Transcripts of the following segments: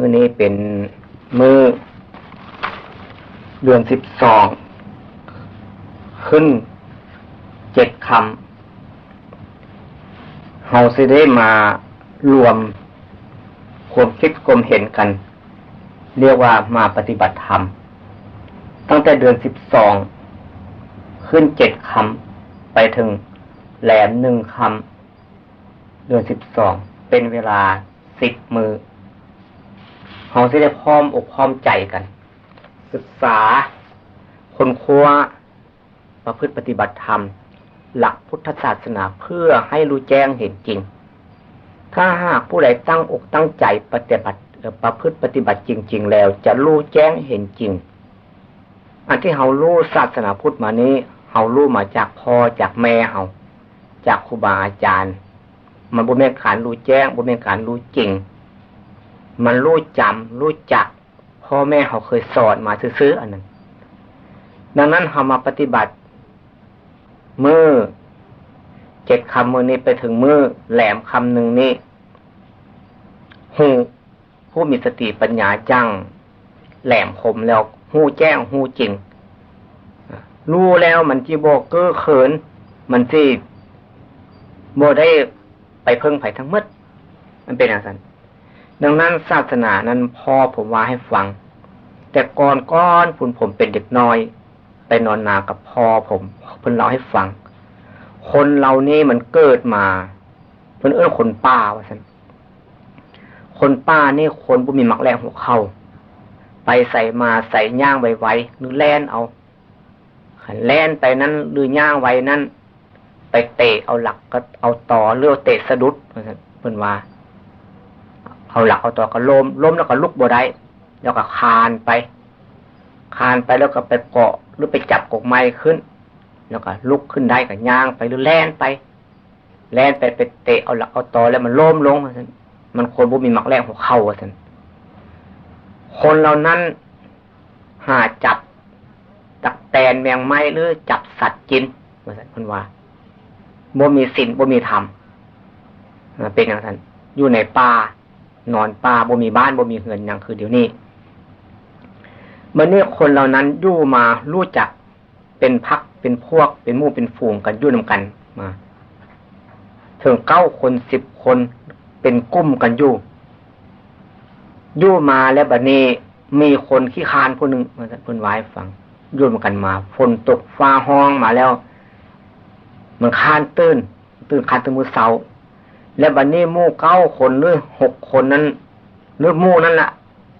มือนี้เป็นมือเดือนสิบสองขึ้นเจ็ดคำเฮาสิได้มารวมความคิดความเห็นกัน เรียกว่ามาปฏิบัติธรรม ตั้งแต่เดือนสิบสองขึ้นเจ็ดคำไปถึงแหลมหนึ่งคำเดือนสิบสองเป็นเวลาสิบมือ เขาจะได้พร้อมอกพร้อมใจกัน ศึกษาคนคว้าประพฤติปฏิบัติธรรม หลักพุทธศาสนาเพื่อให้รู้แจ้งเห็นจริง ถ้าหากผู้ใดตั้งอกตั้งใจปฏิบัติประพฤติปฏิบัติจริง ๆ แล้ว จะรู้แจ้งเห็นจริง อันที่เขารู้ศาสนาพุทธมานี้เขารู้มาจากพ่อจากแม่เขาจากครูบาอาจารย์ มันบุญเมฆขานรู้แจ้งบุญเมฆขานรู้จริง มันรู้จำรู้จัก พ่อแม่เขาเคยสอนมาซื้อๆอันนั้น ดังนั้นเขามาปฏิบัติมือเจ็ดคำมือนี้ไปถึงมือแหลมคำหนึ่งนี้หูผู้มีสติปัญญาจังแหลมคมแล้วหูแจ้งหูจริงรู้แล้วมันจีโบกเก้อเขิน มันที่โมได้ไปเพิ่งไผ่ทั้งมด มันเป็นอย่างนั้น ดังนั้นศาสนานั้นพ่อผมว่าให้ฟัง แต่ก่อนก้อนผุนผมเป็นเด็กน้อย ไปนอนนากับพ่อผมเพิ่นเล่าให้ฟัง คนเรานี่มันเกิดมา เพิ่นเอื้อคนป้าว่าสันคนป้านี่คนบุมีมักแรงหัวเข่าไปใส่มาใส่ย่างไวๆหรือแล่นเอาแล่นไปนั้นหรือย่างไว้นั้น ไปเตะเอาหลักก็เอาต่อเรือเตะสะดุดเพิ่นว่า เอาหลักเอาต่อก็ล้มล้มแล้วก็ลุกบ่ได้แล้วก็คานไป คานไปแล้วก็ไปเกาะหรือไปจับกกไม้ขึ้น แล้วก็ลุกขึ้นได้ก็ย่างไปหรือแล่นไป แล่นไปไปเตะเอาหลักเอาตอแล้วมันล้มลงมันคนบุมีหมักแรงหัวเข่าท่านคนเหล่านั้นหาจับตักแตนแมงไม้หรือจับสัตว์กินว่าท่านคนว่าบ่มีศีลบ่มีธรรมเป็นอย่างนั้นอยู่ในป่า นอนป่าบ่มีบ้านบ่มีเหือนอย่างคือเดี๋ยวนี้เมื่อนี้คนเหล่านั้นยู่มารู้จักเป็นพักเป็นพวก เป็นมู่เป็นฝูงกันยู่นำกันมาถึงเก้าคนสิบคนเป็นกุ้มกันยู่ยู่มาแล้วบัดนี้มีคนขี้คานผู้หนึ่งมาพูนไว้ฟังยุ่นกันมาฝนตกฟ้าห้องมาแล้ว มันคานตื้น ตื้นคานตื้นมือเสา แล้วบัดนี้มู่เก้าคนหรือหกคนนั้นหรือมู่นั่นละ่ะ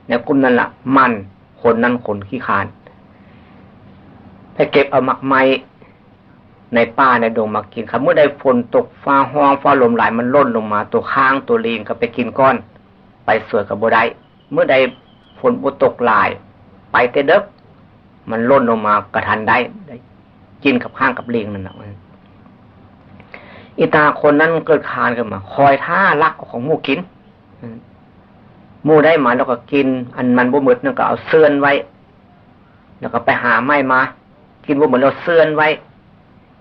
เนี่ยกลุ่มนั่นละ่ะ มันคนนั้นคนขี้คานไปเก็บเอาหมักไม้ในป่าในดงมากินครับเมื่อใดฝนตกฟ้าห้องฟ้าลมหลายมันล่นลงมา ตัวข้างตัวเลีนก็ไปกินก้อน ไปสวยกับโบได้เมื่อใดฝนบุตกหลาย ไปเตเด็กมันล่นลงมากระทันได้ได้กินกับข้างกับเลิงนั่นแหละ อีตาคนนั้นเกิดคานขึ้นมา คอยท่าลักของมูกินมูได้มาแล้วก็กิน อันมันบ่มืดนั่นก็เอาเสื่อนไว้ แล้วก็ไปหาไม้มา กินบ่เหมือนเราเสื่อนไว้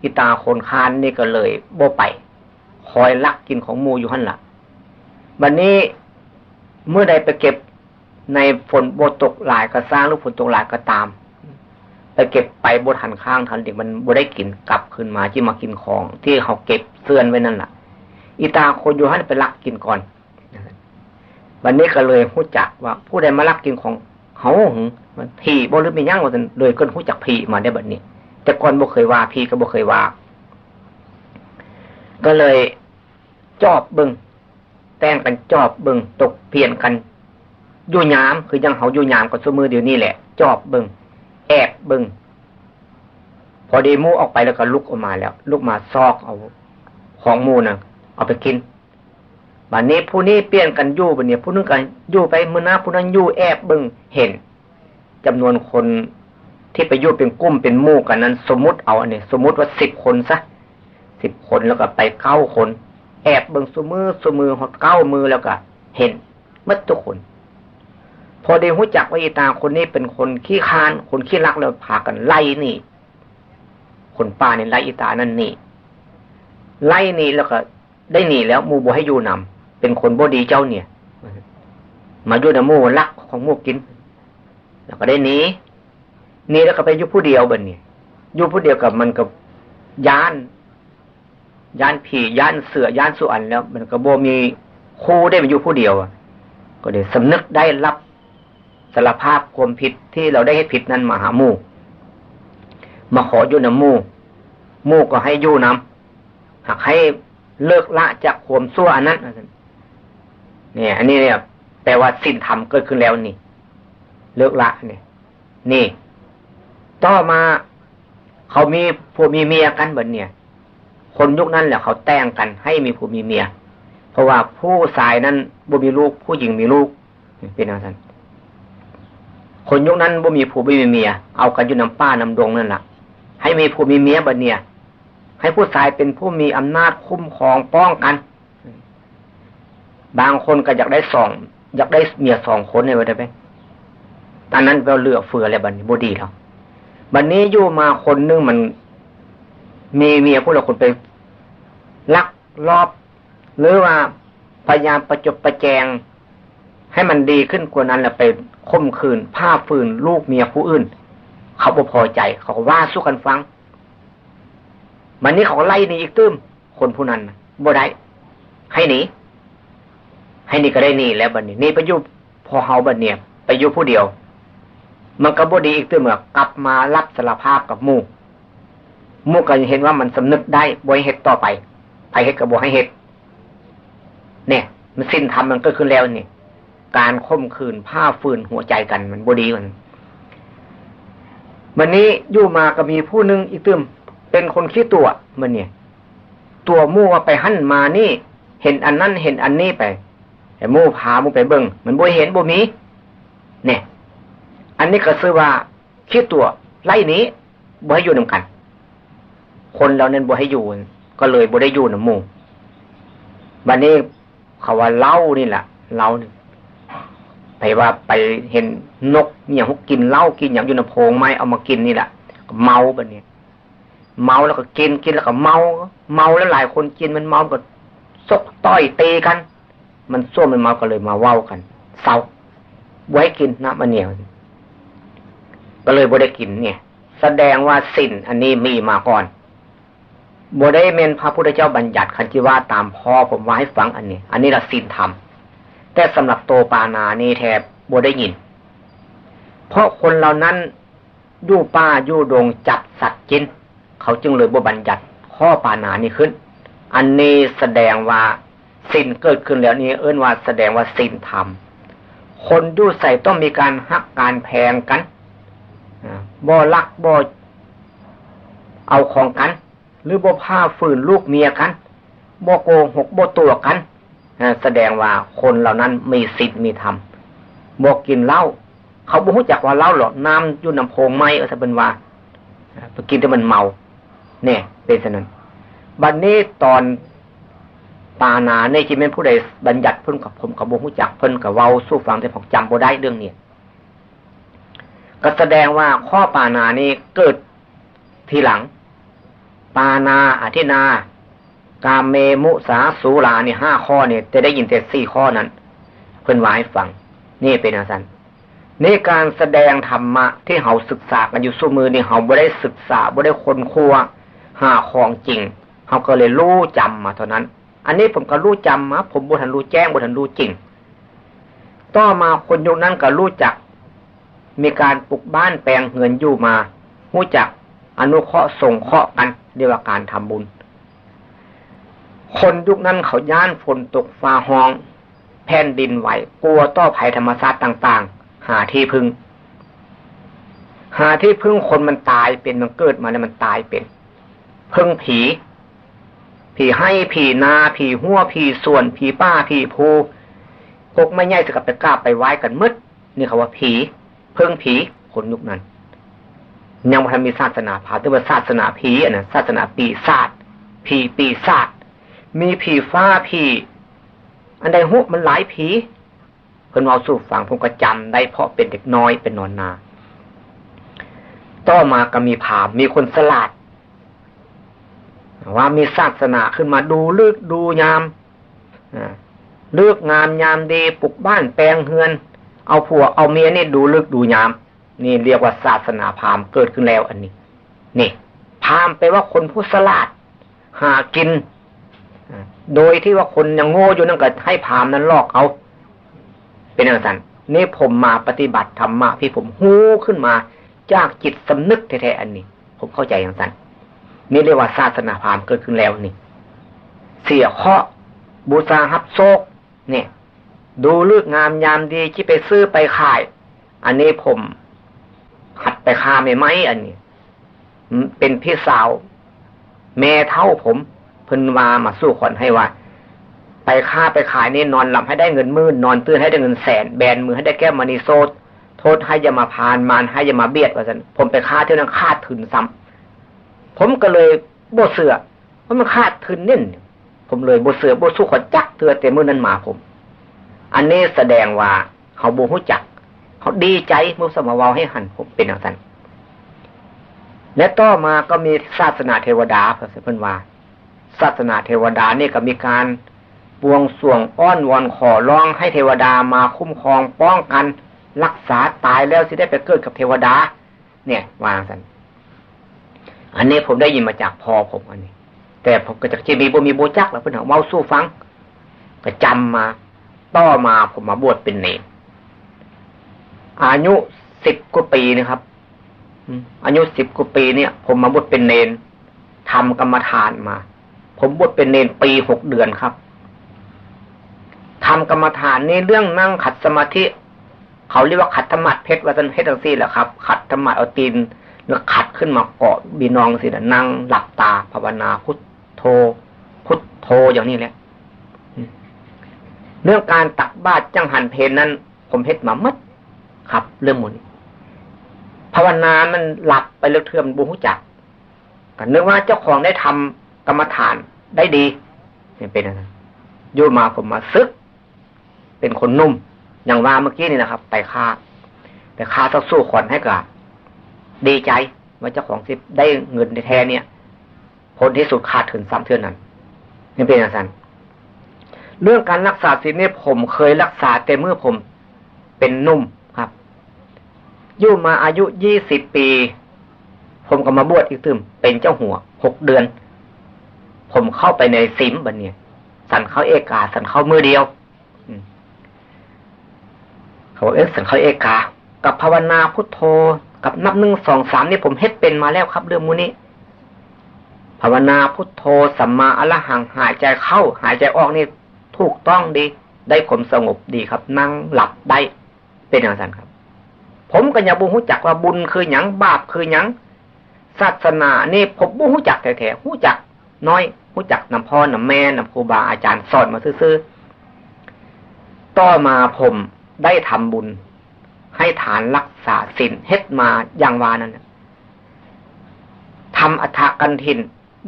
อีตาคนคานนี่ก็เลยโบไป คอยลักกินของมูอยู่หันละวันนี้เมื่อใดไปเก็บในฝนโบตกหลายก็สร้างหรือฝนตกหลายก็ตามไปเก็บไปบดหันข้างทันเด็กมันบได้กินกลับขึ้นมาที่มากินของ ที่เขาเก็บ เสื่อนไว้นั่นแหละอีตาโคนอยู่หันไปลักกินก่อนวันนี้ก็เลยพูดจักว่า ผู้ใดมาลักกินของเขาหึมันผีบ่หรือไม่ยั่งว่าเลยก็พูดจักผีมาได้แบบนี้ แต่ก่อนบ่เคยว่าพี่ก็บ่เคยว่า ก็เลยจอบบึงแต่งกันจอบบึงตกเพียนกันยู่ยาม คือยังเขายู่ยามกับสมือเดี๋ยวนี้แหละ จอบบึงแอบบึงพอดีมูออกไปแล้วก็ลุกออกมาแล้ว ลุกมาซอกเอา ของมูนะ่ะ เอาไปกินบัดนนี้ผู้นี้เปลี่ยนกันยู่บัดนี้ผู้นึงกันยู่ไปมือหน้าผู้นั้นยู่แอบบึงเห็นจำนวนคนที่ไปยุ่เป็นกุ้มเป็นมู่กันนั้น สมมุติเอาอันนี้สมมุติว่าสิบคนซะสิบคนแล้วก็ไปเก้าคน แอบเบิงสมือสมือหดเก้ามือแล้วก็เห็นมัดทุกคน พอได้หู้จักว่าอีตาคนนี้เป็นคนขี้คาน คนขี้รักแล้วพากันไล่นี่ คนป้าเนี่ยไล่อีตานั่นนี่ ไล่นี่แล้วก็ได้หนีแล้วมูบให้อยู่นำเป็นคนบดีเจ้าเนี่ย มาอยู่ในหมู่ลักของมูกิน แล้วก็ได้หนีหนีแล้วก็ไปอยู่ผู้เดียวบันเนี่ยอยู่ผู้เดียวกับมันกับยานยานผียานเสือยานสุอันแล้ว มันก็บ่มีครูได้มาอยู่ผู้เดียวก็เดี๋ยวสำนึกได้รับสารภาพความผิดที่เราได้ให้ผิดนั้นมาหามูมาขออยู่นำหมู่หมู่ก็ให้อยู่นำหากให้เลิกละจากความซั่วอันนั้นเนี่ย อันนี้เนี่ยแปลว่าสิ้นธรรมเกิดขึ้นแล้วนี่ เลิกละเนี่ย นี่ ต่อมาเขามีผู้มีเมียกันแบบเนี่ย คนยุคนั้นแหละเขาแต่งกัน ให้มีผู้มีเมีย เพราะว่าผู้ชายนั้นบ่มีลูก ผู้หญิงมีลูกเป็นอะไรกันคนยุคนั้นบ่มีผู้บ่มีเมีย เอากันอยู่น้ำป้าน้ำดงนั่นแหละให้มีผู้มีเมียบัดเนี่ย ให้ผู้ชายเป็นผู้มีอำนาจคุ้มครองป้องกัน บางคนก็อยากได้สอง อยากได้เมียสองคนเนี่ยได้ไหมตอนนั้นเราเลือกเฟืออะไรบัดนี้บดีแล้วบัดนี้อยู่มาคนนึงมัน มีเมียผู้ละคนไปลักรอบ หรือว่าพยายามประจบประแจง ให้มันดีขึ้นกว่านั้นแล้วไปข่มขืนผ้าฟืนลูกเมียผู้อื่น เขาบ่พอใจ เขาว่าสู้กันฟัง มันนี้เขาไล่หนีอีกตื้มคนผู้นั้นบ่ได้ให้หนีให้นี่ก็ได้หนีแล้วบัดนี้นี่ไปยุบพอเฮาบัดเนี่ยไปยุบผู้เดียว มันก็บ่ดีอีกตื้มเมื่อกลับมารับสารภาพกับมู่มู่ก็เห็นว่ามันสำนึกได้บ่ให้เฮ็ดต่อไปไปเฮ็ดกับบ่ให้เฮ็ดเนี่ย มันสิ้นทำมันก็ขึ้นแล้วนี่การข่มขืนผ้าฟืนหัวใจกันมันบดีมันวันนี้ยู่มาก็มีผู้หนึ่งอีกตึม เป็นคนคิดตัวมันเนี่ย ตัวมู่ว่าไปหั่นมานี่ เห็นอันนั้นเห็นอันนี้ไปแต่มู่พามู่ไปเบิ้งมันบ่เห็นบ่มีเนี่ยอันนี้ก็ซื้อว่าคิดตัว ไล่นี้บ่ให้อยู่นำกัน คนเราเนี่ยบ่ให้อยู่ ก็เลยบ่ได้อยู่นำมู่วันนี้เขาว่าเล่านี่แหละเล่าไปว่าไปเห็นนกเนี่ยฮุกกินเหล้ากินอย่างอยู่ในโพงไม้เอามากินนี่แหละเมาแบบนี้ เมาแล้วก็กินกินแล้วก็เมา เมาแล้วหลายคนกินมันเมาก็ซกต้อยตีกัน มันส้วมมันเมาก็เลยมาเว้ากันเศร้าไว้กินนะมันเนี่ยก็เลยบ่ได้กินเนี่ย แสดงว่าสินอันนี้มีมาก่อนบ่ได้เมนพระพุทธเจ้าบัญญัติคันจิว่าตามพ่อผมว่าให้ฟังอันนี้ อันนี้ละสินธรรมแต่สำหรับโตปานานี่แทบบได้ยิน เพราะคนเหล่านั้นยู่ป้ายู่ดงจับสัตว์กิน เขาจึงเลยบบัญญัติข้อปานานี่ขึ้น อันนี้แสดงว่าสินเกิดขึ้นแล้วนี้เอื้นว่าแสดงว่าสินธรรม คนยู่ใส่ต้องมีการหักการแพงกันบ่ลักบ่เอาของกัน หรือบ่ผ้าฝืนลูกเมียกันบ่โกหกบ่ตัวกันแสดงว่าคนเหล่านั้นมีสิทธิ์มีธรรมบอกกินเหล้าเขาบอกจักว่าเหล้าหรอกน้ำยุ่น้ำโพงไม้เออถ้าเป็นว่าไปกินแต่มันเมา เนี่ย เป็นสนั้นบัดนนี้ตอนปานาในที่เป็นผู้ใดบัญญัติเพิ่นกับผมกับบอกจักเพิ่นกับเว้าสู้ฟังแต่ผมจำบ่ได้เรื่องนี้ก็แสดงว่าข้อปานานี้เกิดทีหลัง ปานาอธินากาเมมุสาสูลานี่ห้าข้อเนี่ยจะได้ยินแต่สี่ข้อนั้นเพื่นว่าให้ฟัง นี่เป็นอาจารย์นี่การแสดงธรรมะที่เขาศึกษากันอยู่สู้มือนี่เขาไม่ได้ศึกษาไม่ได้คนคว้า หาของจริงเขาก็เลยรู้จำมาเท่านั้น อันนี้ผมก็รู้จำมาผมบุทันรู้แจ้งบุทันรู้จริง ต่อมาคนยุคนั้นก็รู้จัก มีการปลุกบ้านแปลงเงินอยู่มารู้จักอนุเคราะห์ส่งเคราะห์กันเรียกว่าการทำบุญ คนยุคนั้นเขาย่านฝนตกฟ้าห้อง แผ่นดินไหวกลัวต่อภัยธรรมชาติต่างๆ หาที่พึ่ง หาที่พึ่งคนมันตายเป็นมันเกิดมาแล้วมันตายเป็น พึ่งผี ผีให้ผีนา ผีหัวผีส่วน ผีป้าผีภูพกไม่ใหญ่จะกับไปกล้าไปไว้กันมืดนี่เขาว่าผี เพิ่งผีคนยุคนั้น ยังไม่มีศาสนาผาแต่ว่าศาสนาผีอะนะศาสนาปีศาจผีปีศาจมีผีฟ้าผีอันใดหุมันหลายผีเพิ่นเอาสู่ฟังผมก็จำได้เพราะเป็นเด็กน้อยเป็นนอนนา ต่อมาก็มีผามมีคนสลาด ว่ามีศาสนาขึ้นมาดูลึกดูยามเลือกงามยามดีปลุกบ้านแปลงเฮือน เอาผัวเอาเมียนี่ดูลึกดูยาม นี่เรียกว่าศาสนาพราหมณ์เกิดขึ้นแล้วอันนี้ นี่พราหมณ์แปลว่าคนผู้สลาด หากิน โดยที่ว่าคนยังโง่อยู่นั่นก็ให้พราหมณ์นั้นลอกเอา เป็นอย่างนั้นนี่ผมมาปฏิบัติธรรมะที่ผมหู้ขึ้นมา จากจิตสำนึกแท้ๆอันนี้ ผมเข้าใจอย่างนั้น นี่เรียกว่าศาสนาพราหมณ์เกิดขึ้นแล้วนี่ เสียเคาะบูชาฮับโซก เนี่ย ดูเลือกงามยามดีที่ไปซื้อไปขาย อันนี้ผมหัดไปค้าไม่ไหมอันนี้เป็นพี่สาว แม่เท่าผมเพิ่นมามาสู้คนให้ว่า ไปค้าไปขายนี่นอนหลับให้ได้เงินมื่นนอนตื่นให้ได้เงินแสน แบนมือให้ได้แก้มมณีโซดโทษให้ยามาพานมานให้ยามาเบียดว่าสันผมไปค้าเท่านั้นคาดถึนซ้ำ ผมก็เลยโบเสือเพราะมันคาดถึนเน่นผมเลยโบเสือโบสู้ขนจักเตือเต็มมือนั้นมาผม อันนี้แสดงว่าเขาบูหูจัก เขาดีใจมุสมาวาให้หันผมเป็นอย่างนั้นและต่อมาก็มีศาสนาเทวดาพระเพื่อนว่า ศาสนาเทวดานี่ก็มีการบวงสวงอ้อนวอนขอร้องให้เทวดามาคุ้มครองป้องกัน รักษาตายแล้วสิได้ไปเกิดกับเทวดา เนี่ยวางสัน อันนี้ผมได้ยินมาจากพ่อผมอันนี้ แต่ผมก็จะจะมีบ่มีโบจักแล้วเพื่อนเอาเมาสู้ฟัง ก็จำมาต่อมาผมมาบวชเป็นเนรอายุสิบกว่าปีนะครับอายุสิบกว่าปีเนี่ย ผมมาบวชเป็นเนนทำกรรมฐานมา ผมบวชเป็นเนนปีหกเดือนครับทำกรรมฐานนี่เรื่องนั่งขัดสมาธิ เขาเรียกว่าขัดธรรมะเพชรวัฒนเพชรตังซี่แหละครับ ขัดธรรมะเอาตีน แล้วขัดขึ้นมาเกาะบีนองสินะนั่งหลับตาภาวนาพุทโธ พุทโธอย่างนี้แหละเรื่องการตักบาตรจังหันเพนนั้น ผมเพชรมามัดครับ เรื่องมูลภาวนามันหลับไปเลือเทือมบุหุจักกันนึกว่าเจ้าของได้ทำกรรมฐานได้ดีเป็นอะไรยู่มาผมมาซึก เป็นคนนุ่ม อย่างว่าเมื่อกี้นี่นะครับ ไปฆ่า ไปฆ่าต้องสู้ขอนให้กับ ดีใจว่าเจ้าของสิได้เงินแท้เนี่ยผลที่สุดขาดถึงสามเท่านั้นนี่เป็นอย่างนั้นเรื่องการรักษาศีลเนี่ยผมเคยรักษาแต่เมื่อผมเป็นนุ่มอยู่มาอายุยี่สิบปี ผมก็มาบวชอีกตึมเป็นเจ้าหัวหกเดือน ผมเข้าไปในซิมบันเนี่ย สันเข้าเอกา สันเข้ามือเดียวเขาบอกเอ็กสันเข้าเอกา กับภาวนาพุทโธ กับนับหนึ่งสองสามนี่ผมเฮ็ดเป็นมาแล้วครับ เรื่องมูนี้ภาวนาพุทโธสัมมาอรหังหายใจเข้า หายใจออกนี่ถูกต้องดี ได้ผมสงบดีครับ นั่งหลับได้เป็นอย่างนั้นครับ ผมก็ยังบูฮู้จักว่าบุญคือหยังบาปคือหยังศาสนานี่ผมบูฮู้จักแท้ๆฮู้จัก น้อยฮู้จักนำพ่อนำแม่นำครูบาอาจารย์สอนมาซื่อๆต่อมาผมได้ทำบุญ ให้ฐานรักษาศีลเฮ็ดมาอย่างวานั้นทำอัฐกันทิน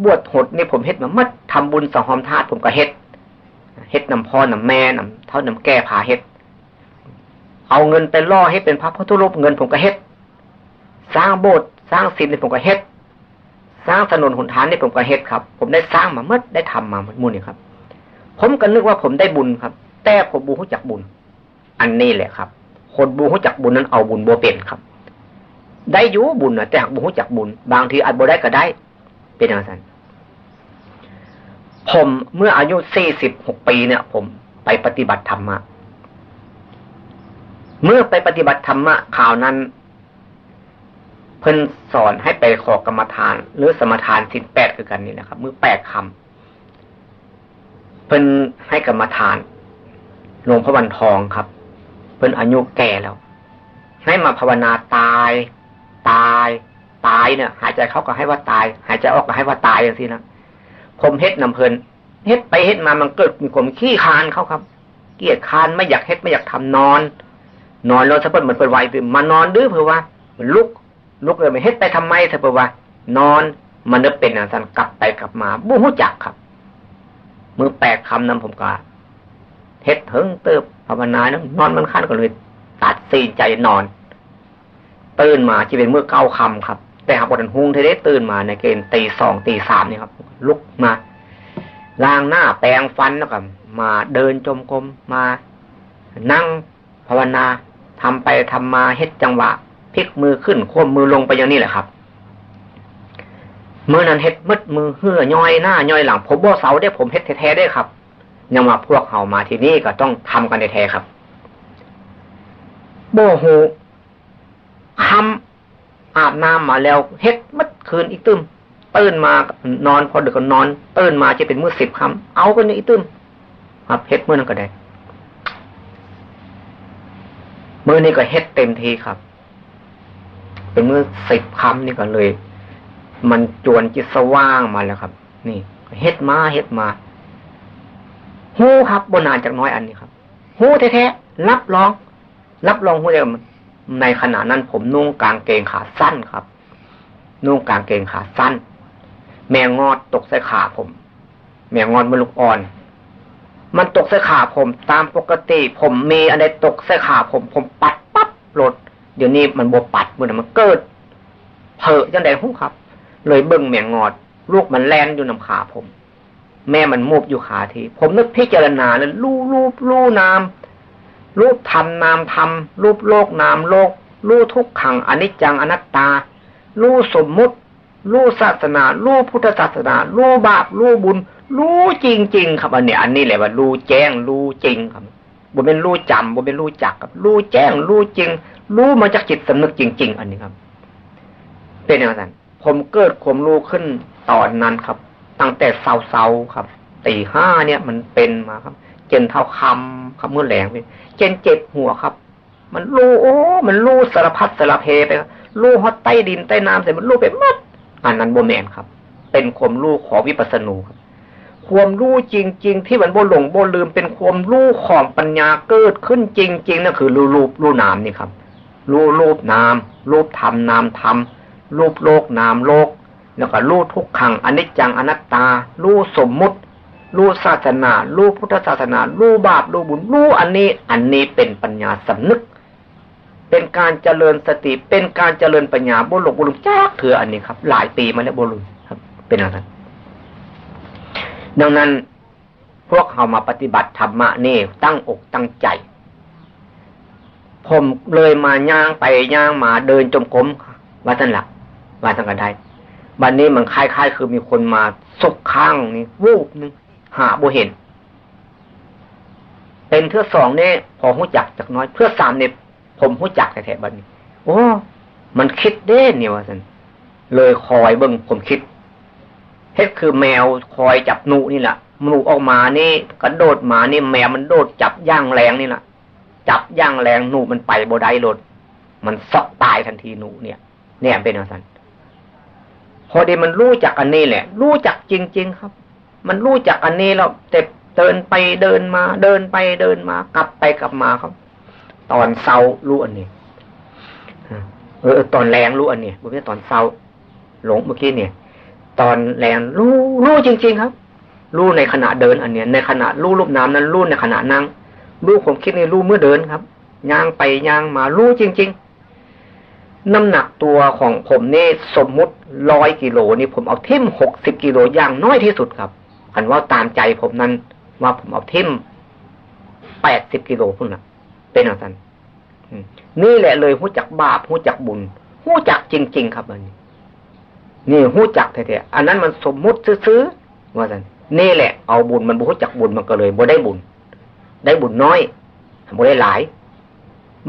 บวชหดนี่ผมเฮ็ดมามัดทำบุญสองหอมธาตุผมก็เฮ็ดเฮ็ดนำพ่อนำแม่นำเท่านำแก้ผาเฮ็ด เอาเงินไปล่อให้เป็นพระพุทธรูปเงินผมก็เฮ็ด สร้างโบสถ์สร้างศิลนี่ผมก็เฮ็ด สร้างถนนหนทางนี่ผมก็เฮ็ดครับ ผมได้สร้างมาเมื่อได้ทำมาเมื่อมูนี่ครับ ผมก็นึกว่าผมได้บุญครับ แต่ผมบูรู้จักบุญ อันนี้แหละครับ คนบูรู้จักบุญนั้นเอาบุญบัวเป็นครับ ได้อยู่บุญนะแต่หากบูรู้จักบุญ บางทีอาจบูได้ก็ได้ เป็นอย่างนั้นผมเมื่ออายุสี่สิบหกปีเนี่ย ผมไปปฏิบัติธรรมมาเมื่อไปปฏิบัติธรรมะข่าวนั้น เพิ่นสอนให้ไปขอกรรมฐาน หรือสมทานสินแปดคือกันนี่นะครับ มือแปดคำเพิ่นให้กรรมฐานหลวงพระวันทองครับ เพิ่นอายุแก่แล้ว ให้มาภาวนาตาย ตาย ตายเนี่ย หายใจเข้าก็ให้ว่าตาย หายใจออกก็ให้ว่าตายอย่างนี้นะผมเฮ็ดนำเพลินเฮ็ดไปเฮ็ดมามันเกิดมีความขี้คานเขาครับ เกียดคานไม่อยากเฮ็ดไม่อยากทำนอน นอนแล้วถ้าเพิ่นมันเป็นไวตื่นมานอนดื้อเพื่อว่ามันลุกลุกเลยไม่เฮ็ดไปทำไมถ้าเพื่อว่านอนมันจะเป็นอย่างนั้นกลับไปกลับมาบู้จักครับมือแปลกคำนั้นผมก็ เฮ็ดเถิงเติบภาวนานะนอนมันขั้นก็เลย ตัดสีใจนอน ตื่นมาจะเป็นเมื่อเก้าคำครับ แต่หากวันหุงเทเดตื่นมาในเกณฑ์ตีสองตีสามนี่ครับ ลุกมาล้างหน้าแปรงฟันแล้วก็มาเดินจมกรมมา นั่งภาวนาททำไปทำมาเฮ็ดจังหวะพลิกมือขึ้นค้มมือลงไปอย่างนี้แหละครับเมื่อนั้นเฮ็ดมืดมือเหื่อย่อยหน้าย่อยหลัง ผมบ่เสาได้ผมเฮ็ดแท้ๆได้ครับ ยังมาพวกเขามาที่นี่ก็ต้องทำกันแท้ครับโบหูคำอาบน้ำมาแล้วเฮ็ดมัดคืนอีกตึมตื่นมานอนพอดึกก็นอนตื่นมาจะเป็นมือสิบคำเอากันอีกตึมครับเฮ็ดเมื่อนั้นก็ได้เมื่อนี้ก็เฮ็ดเต็มทีครับ เป็นมือสิบคำนี่ก็เลย มันจวนจิตสว่างมาแล้วครับ นี่เฮ็ดมาเฮ็ดมา หูครับบนนานจากน้อยอันนี้ครับหูแท้ๆรับรอง รับรองหูเดียวในขณะนั้นผมนุ่งกางเกงขาสั้นครับ นุ่งกางเกงขาสั้น แมงงอดตกใส่ขาผม แมงงอดมันลูกอ่อน มันตกใส่ขาผม ตามปกติ ผมมีอะไรตกใส่ขาผม ผมปัดปั๊บหลดเดี๋ยวนี้มันบวปัดมันมันเกิดเผอจังไดหูครับ เลยเบิ่งแมงงอด ลูกมันแลนอยู่นำขาผม แม่มันมูบอยู่ขาที ผมนึกพิจารณาแล้วลู่ลู่ลู่น้ำรูปธรรมนามธรรมรูปโลกนามโลก รู้ทุกขังอนิจจังอนัตตา รู้สมมุติ รู้ศาสนา รู้พุทธศาสนา รู้บาป รู้บุญ รู้จริง ๆ ครับอันนี้ อันนี้แหละว่ารู้แจ้งรู้จริงครับบุเป็นรู้จำบุเป็นรู้จักครับรู้แจ้งรู้จริง รู้มาจากจิตสำนึกจริง ๆ อันนี้ครับ เป็นอย่างนั้นผมเกิดความรู้ขึ้นตอนนั้นครับ ตั้งแต่เศร้าๆครับตีห้าเนี่ยมันเป็นมาครับ เจนเท่าคำครับเมื่อแหลงไปเจนเจ็บหัวครับ มันรู้โอ้ มันรู้สารพัดสารเพไปรู้ฮอตใต้ดินใต้น้ำเสร็จมันรู้ไปมัดอันนั้นโบแมนครับ เป็นความรู้ของวิปัสสนูครับความรู้จริง ๆ ที่มันโบหลงโบลืมเป็นความรู้ของปัญญาเกิดขึ้นจริงๆนั่นคือรู้รูปรู้นามนี่ครับ รู้รูปนามรูปธรรมนามธรรมรูปโลกนามโลก แล้วก็รู้ทุกขังอนิจจังอนัตตา รู้สมมุติ รู้ศาสนา รู้พุทธศาสนา รู้บาป รู้บุญ รู้อันนี้ อันนี้เป็นปัญญาสำนึก เป็นการเจริญสติ เป็นการเจริญปัญญาบุรุษบุรุษจ้าเถืออันนี้ครับ หลายปีมาแล้วบุรุษครับ เป็นอะไรดังนั้นพวกเขามาปฏิบัติธรรมะนี่ตั้งอกตั้งใจ ผมเลยมาย่างไปย่างมาเดินจมกรมว่าท่านหลักว่าท่านก็ได้ บันนี้มันคล้ายๆ คือมีคนมาสุกข้างนี่วูบนึงหาบ่เห็น เป็นเทือสองเนี่ยพอหู้จักจากน้อยเพื่อสามเนี่ยผมหู้จักแต่แถบบันนี้ โอ้มันคิดเด้เนี่ยว่าสันเลยคอยเบิ้งผมคิดเฮ็ดคือแมวคอยจับหนูนี่แหละหนูออกมานี่กระโดดมานี่แมวมันโดดจับย่างแรงนี่แหละจับย่างแรงหนูมันไปโบได้รถมันซอกตายทันทีหนูเนี่ย เนี่ยเป็นอะไรสัน พอดีมันรู้จักอันนี้แหละ รู้จักจริง ๆ ครับ มันรู้จักอันนี้แล้วแต่เดินไปเดินมา เดินไปเดินมา กลับไปกลับมาครับ ตอนเศร้ารู้อันนี้เออตอนแรงรู้อันนี้ไม่ใช่ตอนเศร้าหลงเมื่อกี้เนี่ย ตอนแรงรู้รู้จริง ๆ ครับ รู้ในขณะเดินอันเนี้ยในขณะรู้รูปน้ำนั้นรู้ในขณะนั่งรู้ผมคิดในรู้เมื่อเดินครับย่างไปย่างมารู้จริง ๆ น้ำหนักตัวของผมนี่สมมุติร้อยกิโลนี่ผมเอาทิ่มหกสิบกิโลอย่างน้อยที่สุดครับอันว่าตามใจผมนั้นว่าผมเอาทิ่มแปดสิบกิโลพุ่นนะเป็นอย่างนั้นนี่แหละเลยหู้จักบาปหู้จักบุญหู้จักจริง ๆ ครับอันนี้นี่หู้จักแท้ๆอันนั้นมันสมมุติซื้อๆว่าสันนี่แหละเอาบุญมันบุหู้จักบุญมันก็เลยบ่ได้บุญ ได้บุญน้อยบ่ได้หลาย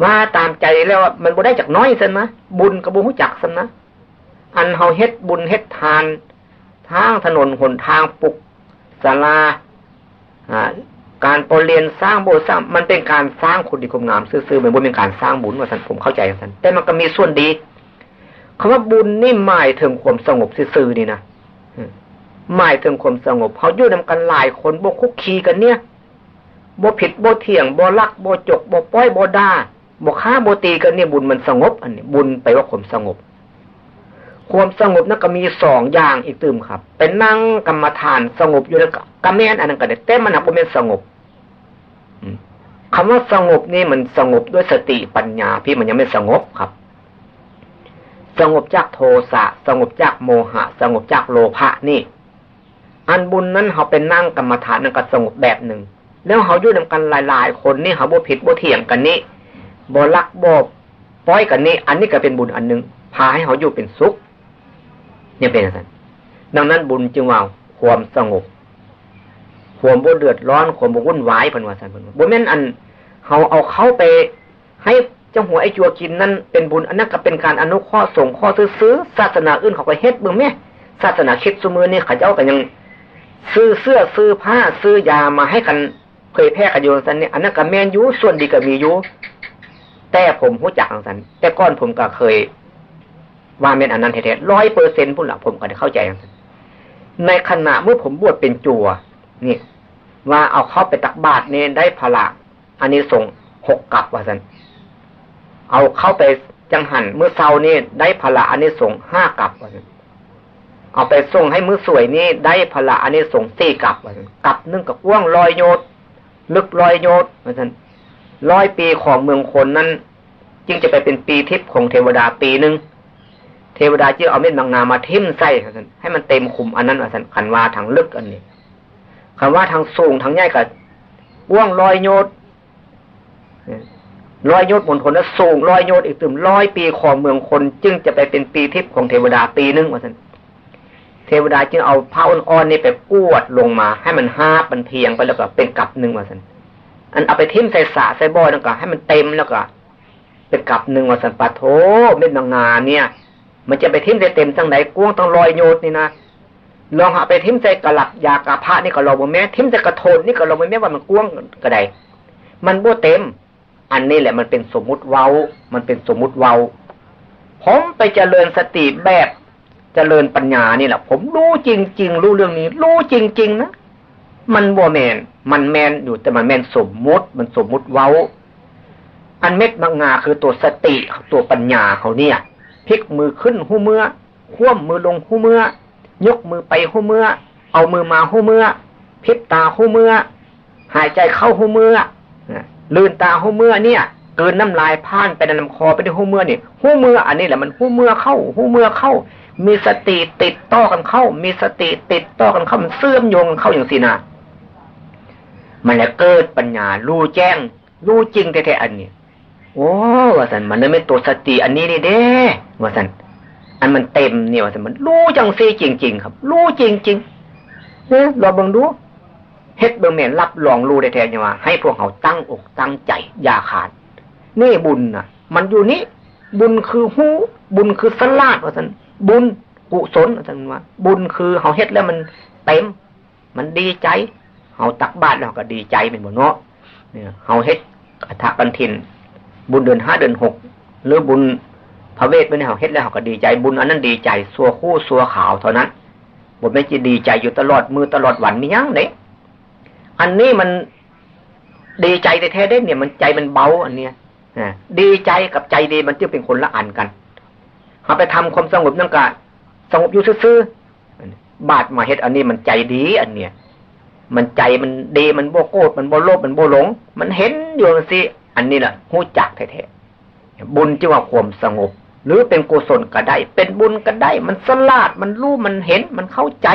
มาตามใจแล้วมันบ่ได้จากน้อยสันนะบุญกับบุหูจักสันนะอันเฮาเฮ็ดบุญเฮ็ดทานทางถนนหนทางปุกศาลาการปรเรียนสร้างโบสถ์สร้างมันเป็นการสร้างคุณดีคุณงามซื่อๆมันเป็นการสร้างบุญว่าท่านผมเข้าใจท่านแต่มันก็มีส่วนดีคำว่าบุญนี่หมายถึงความสงบซื่อๆนี่นะหมายถึงความสงบเขาอยู่นำกันหลายคนโบคุกคีกันเนี่ยโบผิดโบเถียงโบลักโบจกโบป้อยโบด่า โบฆ่าโบตีกันเนี่ยบุญมันสงบ อันนี้บุญไปว่าความสงบ ความสงบนั่นก็มีสองอย่างอีกตืมครับ เป็นนั่งกรรมฐานสงบอยู่แล้วกรรมแม่นอันนั้นก็ได้แต่มันหนักเป็นสงบคำว่าสงบนี่มันสงบด้วยสติปัญญา พี่มันยังไม่สงบครับ สงบจากโทสะสงบจากโมหะ สงบจากโลภะนี่ อันบุญนั้นเขาเป็นนั่งกรรมฐานนั่นก็สงบแบบหนึ่งแล้วเขาอยู่นำกันหลาย ๆ คนนี่เขาบ่ผิดบ่เถียงกันนี่ บ่ลักบ่ป้อยกันนี้ อันนี้ก็เป็นบุญอันหนึ่งพาให้เขาอยู่เป็นสุขเนี่ยเป็นอะไรดังนั้นบุญจึงว่าความสงบความบ่เดือดร้อนความบ่วุ่นวายเป็นว่าสันเป็นบ่แม่นอันเขาเอาเขาไป ให้เจ้าหัวไอจัวกินนั่นเป็นบุญอันนั้นก็เป็นการอนุเคราะห์ส่งข้อซื้อศาสนาอื่นเขาก็เฮ็ดเบิ่งแม่ศาสนาคิดสมือนี่เขาเจ้าก็ยัง ซื้อเสื้อซื้อผ้าซื้อยามาให้กันเผยแพร่กันอยู่สันนี่อันนั้นก็แม่นยูส่วนดีก็มีอยู่ แต่ผมรู้จักสันแต่ก้อนผมก็เคย ว่าเม่นอันนั้นแท้ๆร้อยเปอร์เซ็นต์ผู้หลักผมก็ได้เข้าใจสันในขณะเมื่อผมบวชเป็นจัวนี่ ว่าเอาเข้าไปตักบาตรเนี่ยได้พละอันนี้ส่งหกกับว่าสันเอาเข้าไปจังหันเมื่อเช้านี่ได้พละอันนี้ส่งห้ากับว่าสันเอาไปส่งให้มือสวยนี่ได้พละอันนี้ส่งสี่กับว่าสันกับนึ่งกับว่างลอยโยดลึกลอยโยดว่าสัน ร้อยปีของเมืองคนนั้น จึงจะไปเป็นปีทิพย์ของเทวดาปีหนึ่งเทวดาจึงเอาเม็ดบางนามาทิ่มใส่ให้มันเต็มคุมอันนั้นสันขันว่าทางลึกอันนี้คำว่าทางสูงทางใหญ่กับว่างลอยโยดลอยโยดบนทนแล้วสูงลอยโยดอีกตึมร้อยปีของเมืองคน จึงจะไปเป็นปีทิพย์ของเทวดาปีนึงว่าสันเทวดาจึงเอาผ้าอ่อนๆนี่ไปกวดลงมา ให้มันห้ามันเพียงไปแล้วก็เป็นกับหนึ่งว่าสัน อันเอาไปทิ่มใส่สาใส่บ่อแล้วก็ให้มันเต็มแล้วก็เป็นกับหนึ่งว่าสันปะโถเม็ดนางาเนี่ย มันจะไปทิ่มใส่เต็มจังไหนกวงต้องลอยโยดนี่นะลองหาไปทิมใจกระหลับยากระพะนี่ก็เราบ่แม่ทิมใจกระโทนนี่ก็เราบ่แม่ว่ามันกว้งกระไดมันบ่เต็ม อันนี้แหละมันเป็นสมมุติเว้า มันเป็นสมมุติเว้าผมไปเจริญสติแบบเจริญปัญญานี่แหละผมรู้จริง ๆ รู้เรื่องนี้ รู้จริง ๆ นะ มันบ่แมนมันแมนอยู่แต่มันแมนสมมุติ มันสมมุติเว้า อันเม็ดมังงาคือตัวสติตัวปัญญาเขาเนี่ยพลิกมือขึ้นหูเมื่อคว่ำมือลงหูเมื่อยกมือไปหูเมื่อ เอามือมาหูเมื่อพิบตาหูเมื่อ หายใจเข้าหูเมื่อลืนตาหูเมื่อเนี่ยเกินน้ำลายพ่านไปในลำคอไปในหูเมื่อนี่หูเมื่ออันนี้แหละมันหูเมื่อเข้าหูเมื่อเข้า มีสติติดต่อกันเข้า มีสติติดต่อกันเข้ามันเสื่อมโยงกันเข้าอย่างสินะ มันแล้วเกิดปัญญารู้แจ้งรู้จริงแท้ๆอันนี้โอ้ว่าสันมันไม่ตัวสติอันนี้นี่เด้ว่าสันอันมันเต็มเนี่ยว่ามันรู้จังซีจริง ๆ ครับ รู้จริงๆเนี่ยเราเบิ่งดูเฮ็ดเบิ่งแม่นรับรองรู้ได้แท้ๆว่าให้พวกเขาตั้งอกตั้งใจอย่าขาดนี่บุญน่ะ มันอยู่นี้บุญคือหูบุญคือสลาดว่าสันบุญกุศลว่าสันว่าบุญคือเขาเฮ็ดแล้วมันเต็ม มันดีใจ เขาตักบาตรแล้วก็ดีใจเป็นบ่เนาะเนี่ยเขาเฮ็ดอัฐกันทิน บุญเดือนห้าเดือนหกหรือบุญพระเวทไม่ได้เขาเฮ็ดแล้วเขาก็ดีใจบุญอันนั้นดีใจสัวคู่สัวขาวเท่านั้นบุญไม่จะดีใจอยู่ตลอดมือตลอดวันมียังเนี่ยอันนี้มันดีใจแท้ได้เนี่ย มันใจมันเบาอันเนี้ยดีใจกับใจดีมันจึงเป็นคนละอันกันเขาไปทำความสงบนั่งกะสงบอยู่ซื่อบาดมาเฮ็ดอันนี้มันใจดี อันเนี้ย มันใจมันดีมันโบโกดมันโบโลภมันโบหลง มันเห็นอยู่สิอันนี้แหละหูจักแท้ๆบุญที่ว่าความสงบ หรือเป็นกุศลก็ได้ เป็นบุญก็ได้ มันสลาดมันรู้มันเห็นมันเข้าใจ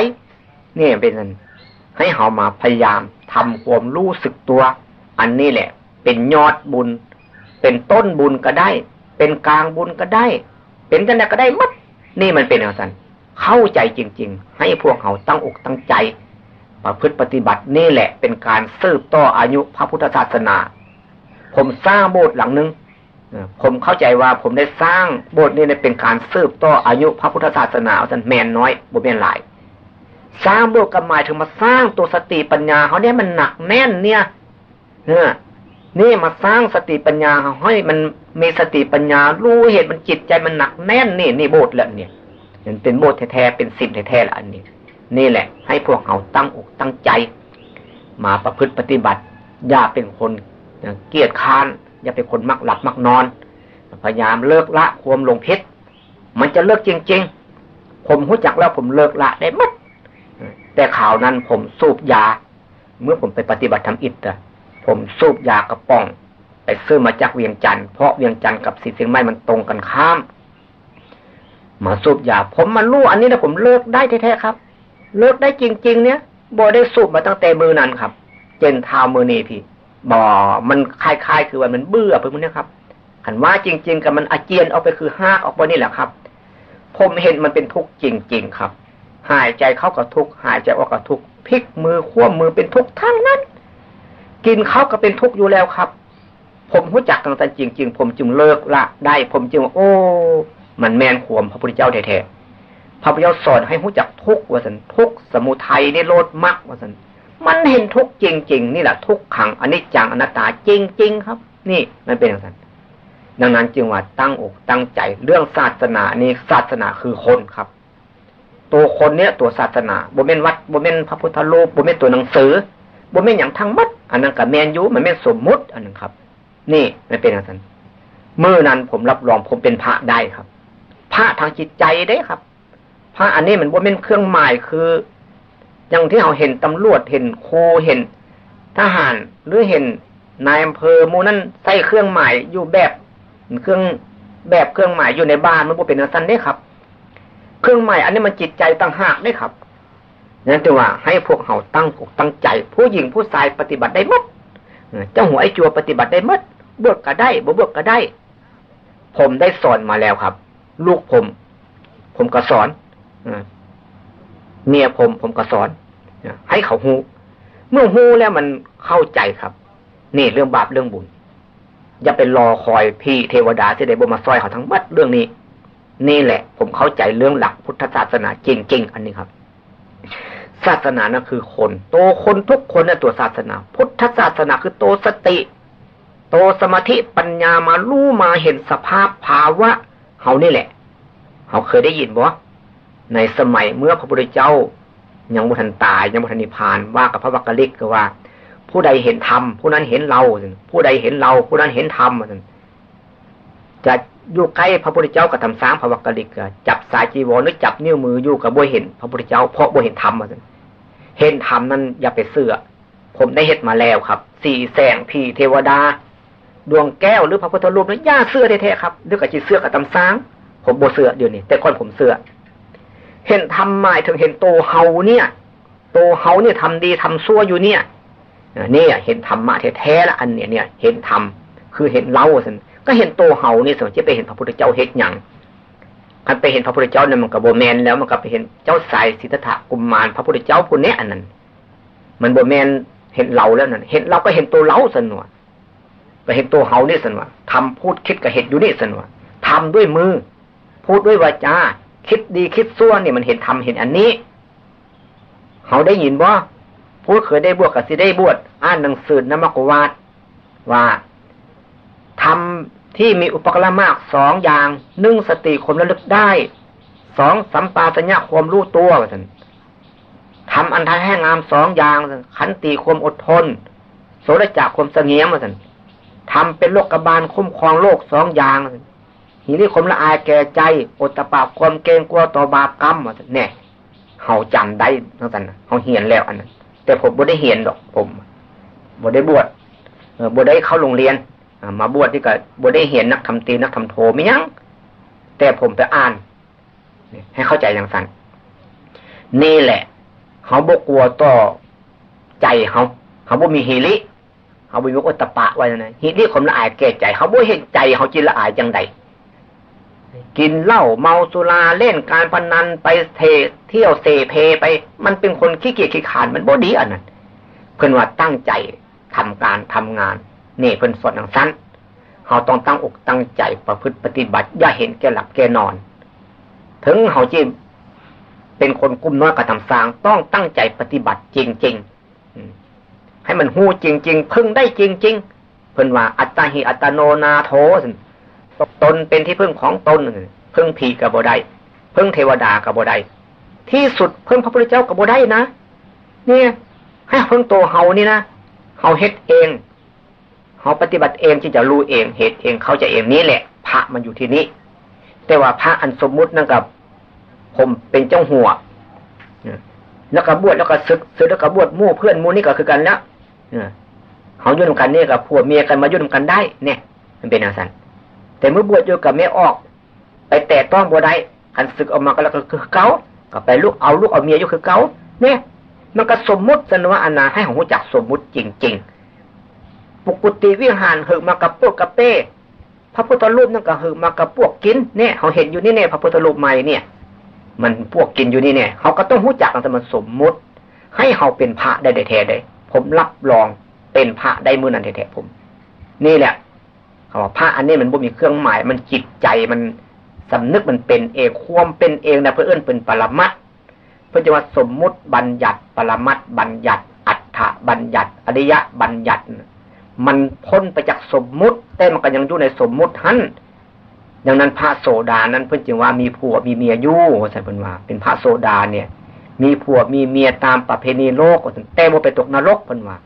นี่เป็นนั้นให้เรามาพยายามทำความรู้สึกตัว อันนี้แหละ เป็นยอดบุญ เป็นต้นบุญก็ได้ เป็นกลางบุญก็ได้ เป็นจังไดก็ได้มัดนี่มันเป็นอะไรเข้าใจจริง ๆ ให้พวกเขาตั้งอกตั้งใจ ประพฤติปฏิบัตินี่แหละเป็นการสืบต่ออายุพระพุทธศาสนา ผมสร้างโบสถ์หลังนึงผมเข้าใจว่าผมได้สร้างโบสถ์นี้เป็นการสืบต่ออายุพระพุทธศาสนาอาจารย์แมนน้อยบุเมนหลาย สร้างโบสถ์กับหมายถึงมาสร้างตัวสติปัญญาเขาเนี่ยมันหนักแน่นเนี่ยเนอนี่มาสร้างสติปัญญาเขาให้มันมีสติปัญญารู้เหตุมันจิตใจมันหนักแน่นนี่นี่โบสถ์แล้วเนี่ยเป็นโบสถ์แท้ๆเป็นสิ่งแท้ๆละอันนี้ นี่แหละ ให้พวกเขาตั้งอกตั้งใจ มาประพฤติปฏิบัติ อย่าเป็นคนเกียจค้าน อย่าเป็นคนมักหลับมักนอน พยายามเลิกละความลงพิษมันจะเลิกจริง ๆ ผมรู้จักแล้วผมเลิกละได้มัดแต่ข่าวนั้นผมสูบยา เมื่อผมไปปฏิบัติทำอิฐอะผมสูบยากระป๋อง ไปซื้อมาจากเวียงจันทร์เพราะเวียงจันทร์กับสีเสียงไม้มันตรงกันข้ามมาสูบยา ผมมาลู่อันนี้นะผมเลิกได้แท้ๆครับ เลิกได้จริง ๆ เนี่ยบอได้สูบมาตั้งแต่มือนั้นครับ เจนท้ามือนี้พี่บ่มันคล้ายๆ คือว่ามันเบื่อไปหมดเนี่ยครับขันว่าจริง ๆกับมันอาเจียนออกไปคือหากออกไปนี่แหละครับ ผมเห็นมันเป็นทุกข์จริง ๆ ครับ หายใจเข้ากับทุกข์หายใจออกกับทุกข์พลิกมือขั้วมือเป็นทุกข์ทั้งนั้น กินเข้าก็เป็นทุกข์อยู่แล้วครับ ผมรู้จักกันแต่จริง ๆ ผมจึงเลิกละได้ ผมจึงโอ้ มันแมนขวมพระพุทธเจ้าแท้ๆ พระพุทธเจ้าสอนให้รู้จักทุกข์ว่าสันทุกข์สมุทัยในโลดมรรคว่าสันมันเห็นทุกข์จริง ๆ นี่แหละทุกขังอนิจจังอนัตตาจริง ๆ ครับ นี่มันเป็นอย่างนั้นดังนั้นจึงว่าตั้งอกตั้งใจเรื่องศาสนานี่ศาสนาคือคนครับ ตัวคนเนี้ยตัวศาสนาบ่เม่นวัดบ่เม่นพระพุทธรูปบ่เม่นตัวหนังสือบ่เม่นอย่างทั้งมัดอันนั้นกับแมนยูมันไม่สมมุติอันนั้นครับ นี่มันเป็นอย่างนั้นเมื่อนั้นผมรับรองผมเป็นพระได้ครับ พระทางจิตใจได้ครับ พระอันนี้มันบ่าเม่นเครื่องหมายคือ อย่างที่เราเห็นตำรวจเห็นโคเห็น ทหารหรือเห็นนายอำเภอมูนั้นใส่เครื่องหมายอยู่แบบเครื่องแบบเครื่องหมายอยู่ในบ้านมันบ่เป็นสั้นได้ครับ เครื่องหมายอันนี้มันจิตใจต่างหากได้ครับนั่นจึงว่าให้พวกเขาตั้งอกตั้งใจ ผู้หญิงผู้ชายปฏิบัติได้หมดเจ้าหัวไอจัวปฏิบัติได้หมดบวชก็ได้บ่บวชก็ได้ ผมได้สอนมาแล้วครับ ลูกผม ผมก็สอน เมียผมผมก็สอนให้เขาหูเมื่อหูแล้วมันเข้าใจครับ นี่เรื่องบาปเรื่องบุญ อย่าไปรอคอยพี่เทวดาที่ได้บมาซอยเขาทั้งหมดเรื่องนี้ นี่แหละ ผมเข้าใจเรื่องหลักพุทธศาสนาจริง ๆ อันนี้ครับศาสนานั่นคือคน โตคนทุกคนในตัวศาสนา พุทธศาสนาคือโตสติ โตสมาธิปัญญามาลู่มาเห็นสภาพภาวะเขานี่แหละเขาเคยได้ยินบ่ ในสมัยเมื่อพระพุทธเจ้า ยังบุทันตายยังบุทันนิพานว่ากับพระวักกะลิกก็ว่า ผู้ใดเห็นธรรมผู้นั้นเห็นเรา ผู้ใดเห็นเรา ผู้นั้นเห็นธรรมจะอยู่ใกล้พระพุทธเจ้ากับทำสางพระวักกะลิกจับสายจีวรหรือจับนิ้วมืออยู่กับบ่เห็น พระพุทธเจ้าเพราะบ่เห็นธรรมเห็นธรรมนั้นอย่าไปเสื่อผมได้เห็นมาแล้วครับ สี่แสงพี่เทวดา ดวงแก้วหรือพระพุทธรูปนั้นย่าเสื้อแท้ๆครับหรือกับจีเสื้อกับตำสาง ผมโบเสื้อเดี๋ยวนี้แต่ก่อนผมเสื้อ เห็นทำหมายถึงเห็นโตเฮาเนี่ย โตเฮาเนี่ยทำดีทำซั่วอยู่เนี่ยเนี่ยเห็นธรรมะแท้ๆละอันเนี่ยเนี่ย เห็นธรรมคือเห็นเล่าสิก็เห็นโตเฮานี่สมจะไปเห็นพระพุทธเจ้าเฮ็ดหยังคันไปเห็นพระพุทธเจ้าเนี่ยมันกับโบแมนแล้วมันก็ไปเห็นเจ้าสายสิทธะกุมมารพระพุทธเจ้าผู้นี้อันนั้น มันโบแมนเห็นเราแล้วนั่นเห็นเราก็เห็นตัวเราสนวไปเห็นตัวเฮานี่สนวทำพูดคิดกับเห็นอยู่นี่สนวทำด้วยมือ พูดด้วยวาจา คิดดีคิดซั่วนี่มันเห็นทำเห็นอันนี้เขาได้ยินว่าผู้เคยได้บวชกับสิได้บวชอ่านหนังสือนมกวาดว่าทำที่มีอุปกรณ์มากสองอย่างหนึ่งสติความระลึกได้สองสัมปาสัญญาความรู้ตัวว่าท่านทำอันท้ายแห้งงามสองอย่างขันติความอดทน โสดจากความเสงี่ยมาท่านทำเป็นโลกบาลคุ้มครองโลกสองอย่าง หิริความละอายแก่ใจอดตะปาความเกรงกลัวต่อบาปกรรมเนี่ยเขาจำได้ทั้งนั้นเขาเหียนแล้วอันนั้น แต่ผมบ่ได้เหียนดอก ผมบ่ได้บวชบ่ได้เข้าโรงเรียนมาบวชที่ก็บ่ได้เหียนนักทำตีนักทำโทไม่ยังแต่ผมไปอ่านให้เข้าใจอย่างสั้นนี่แหละเขาบกกลัวต่อใจเขาเขาบ่มีฮิริเขาบ่มีอุตตะปะไว้นะฮิริความละอายแก่ใจเขาบ่เห็นใจเขาจิละอายจังใด กินเหล้าเมาสุราเล่นการพนันไปเทเที่ยวเสเพไป มันเป็นคนขี้เกียจขี้ขานมันบ่ดีอันนั้นเพื่อนว่าตั้งใจทำการทำงานนี่เพื่อนสอนอย่างสั้นเขาต้องตั้งอกตั้งใจประพฤติปฏิบัติ อย่าเห็นแก่หลับแก่นอน ถึงเขาจีเป็นคนกุ้มน้อยกระทำสร้าง ต้องตั้งใจปฏิบัติจริงๆให้มันหู้จริง ๆ พึ่งได้จริง ๆ เพื่อนว่าอัตตาหิอัตโนนาโท ตนเป็นที่พึ่งของตนพึ่งผีกับโบได้พึ่งเทวดากับโบได้ที่สุดพึ่งพระพุทธเจ้ากับโบได้นะเนี่ยให้พึ่งตัวเฮานี่นะเฮาเฮ็ดเองเฮาปฏิบัติเองที่จะรู้เองเหตุเองเขาจะเองนี้แหละ พระมันอยู่ที่นี้แต่ว่าพระอันสมมุตินั่นกับ ผมเป็นเจ้าหัวแล้วก็บวชแล้วก็ศึกศึกแล้วก็บวชมู่เพื่อนมู่นี่ก็คือกันล้วเขายุ่งกันนี่กับผัวเมียกันมายุ่งกันได้ เนี่ย มันเป็นอางนั้น แต่เมื่อบวชอยู่กับแม่ออก ไปแตะต้องบัวได้ขันศึกออกมาก็แล้วก็คือเกาก็ไปลูกเอาลูกเอาเมียอยู่คือเกาเนี่ยมันก็สมมุติสนว่าอนาให้ของหูจักสมมุติจริง ๆปกติวิหารหึกมากับพวกกับเป้ พระพุทธรูปนั่นก็คือมากระพวกกินเนี่ยเขาเห็นอยู่นี่เนี่ยพระพุทธรูปใหม่เนี่ย มันพวกกินอยู่นี่เนี่ยเขาก็ต้องรู้จักกันแต่มันสมมุติ ให้เขาเป็นพระได้แท้ได้ผมรับรองเป็นพระได้มือนั้นแท้ๆผม นี่แหละ เขาว่าพระอันนี้มันบ่มีเครื่องหมาย มันจิตใจมันสำนึกมันเป็นเองความเป็นเองนะเพื่อเอื้นเป็นปรมัตเพื่อจะว่าสมมุติบัญญัติปรมัตบัญญัติ อัฏฐบัญญัติ อริยะบัญญัติ มันพ้นไปจากสมมุติ แต่มันก็ยังอยู่ในสมมุติทันดังนั้นพระโสดานั้นเพื่อจึงว่ามีผัวมีเมียอยู่ใช่เพิ่นว่า เป็นพระโสดาเนี่ย มีผัวมีเมียตามประเพณีโลกแต่โมไปตกนรกเพิ่นว่า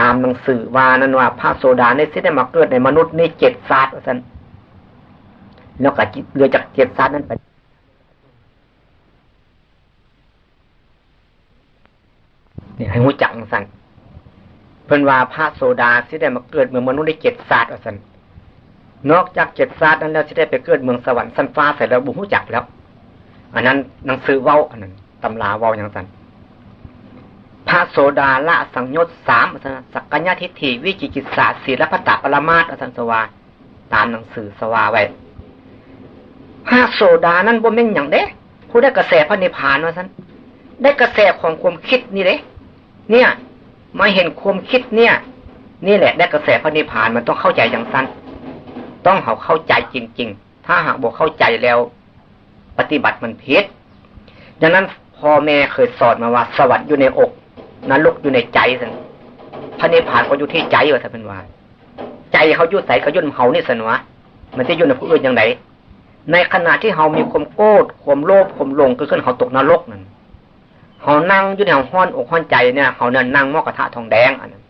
ตามหนังสือว่านั้นว่าพระโสดาเนี่ยสิได้มาเกิดในมนุษย์นี่เจ็ดศาสตร์ว่าสันแล้วก็เรือจากเจ็ดศาสตร์นั้นไปเนี่ยให้หูจักสั่นเพิ่นว่าพระโสดาสิได้มาเกิดเมืองมนุษย์ได้เจ็ดศาสตร์ว่าสันนอกจากเจ็ดศาสตร์นั้นแล้วสิได้ไปเกิดเมืองสวรรค์สันฟ้าเสร็จแล้วบุหูจักแล้ว อันนั้นหนังสือเว้าอันนั้นตำราเว้าอย่างสัน ระโสดาละสังยศสามสักกัญญาทิฏฐิวิจิกิจศาสีและพัตตปรมาตอสันสวา ตามหนังสือสวาไว้พระโสดานั้นบ่แม่นอย่างเด้ผู้ได้กระแสพระนิพพานว่าสันได้กระแสของความคิดนี่เด้เนี่ย มาเห็นความคิดเนี่ย นี่แหละ ได้กระแสพระนิพพานมันต้องเข้าใจอย่างสั้นต้องเขาเข้าใจจริง ๆ ถ้าหากบอกเข้าใจแล้ว ปฏิบัติมันเพี้ยดังนั้นพ่อแม่เคยสอนมาว่าสวรรค์อยู่ในอก นรกอยู่ในใจสันพระนิพพานก็อยู่ที่ใจว่าถ้าเป็นว่า ใจเขายุ่ใส่เขายุ่นเขานี่สันวะมันจะยุ่ในผู้อื่นอย่างไรในขณะที่เขามีความโกรธความโลภความหลงก็ขึ้นเขาตกนรกนั่นเขานั่งอยู่ในห้อนอกห้อนใจเนี่ยเขานั่นนั่งมอกระทะทองแดงอันนั้น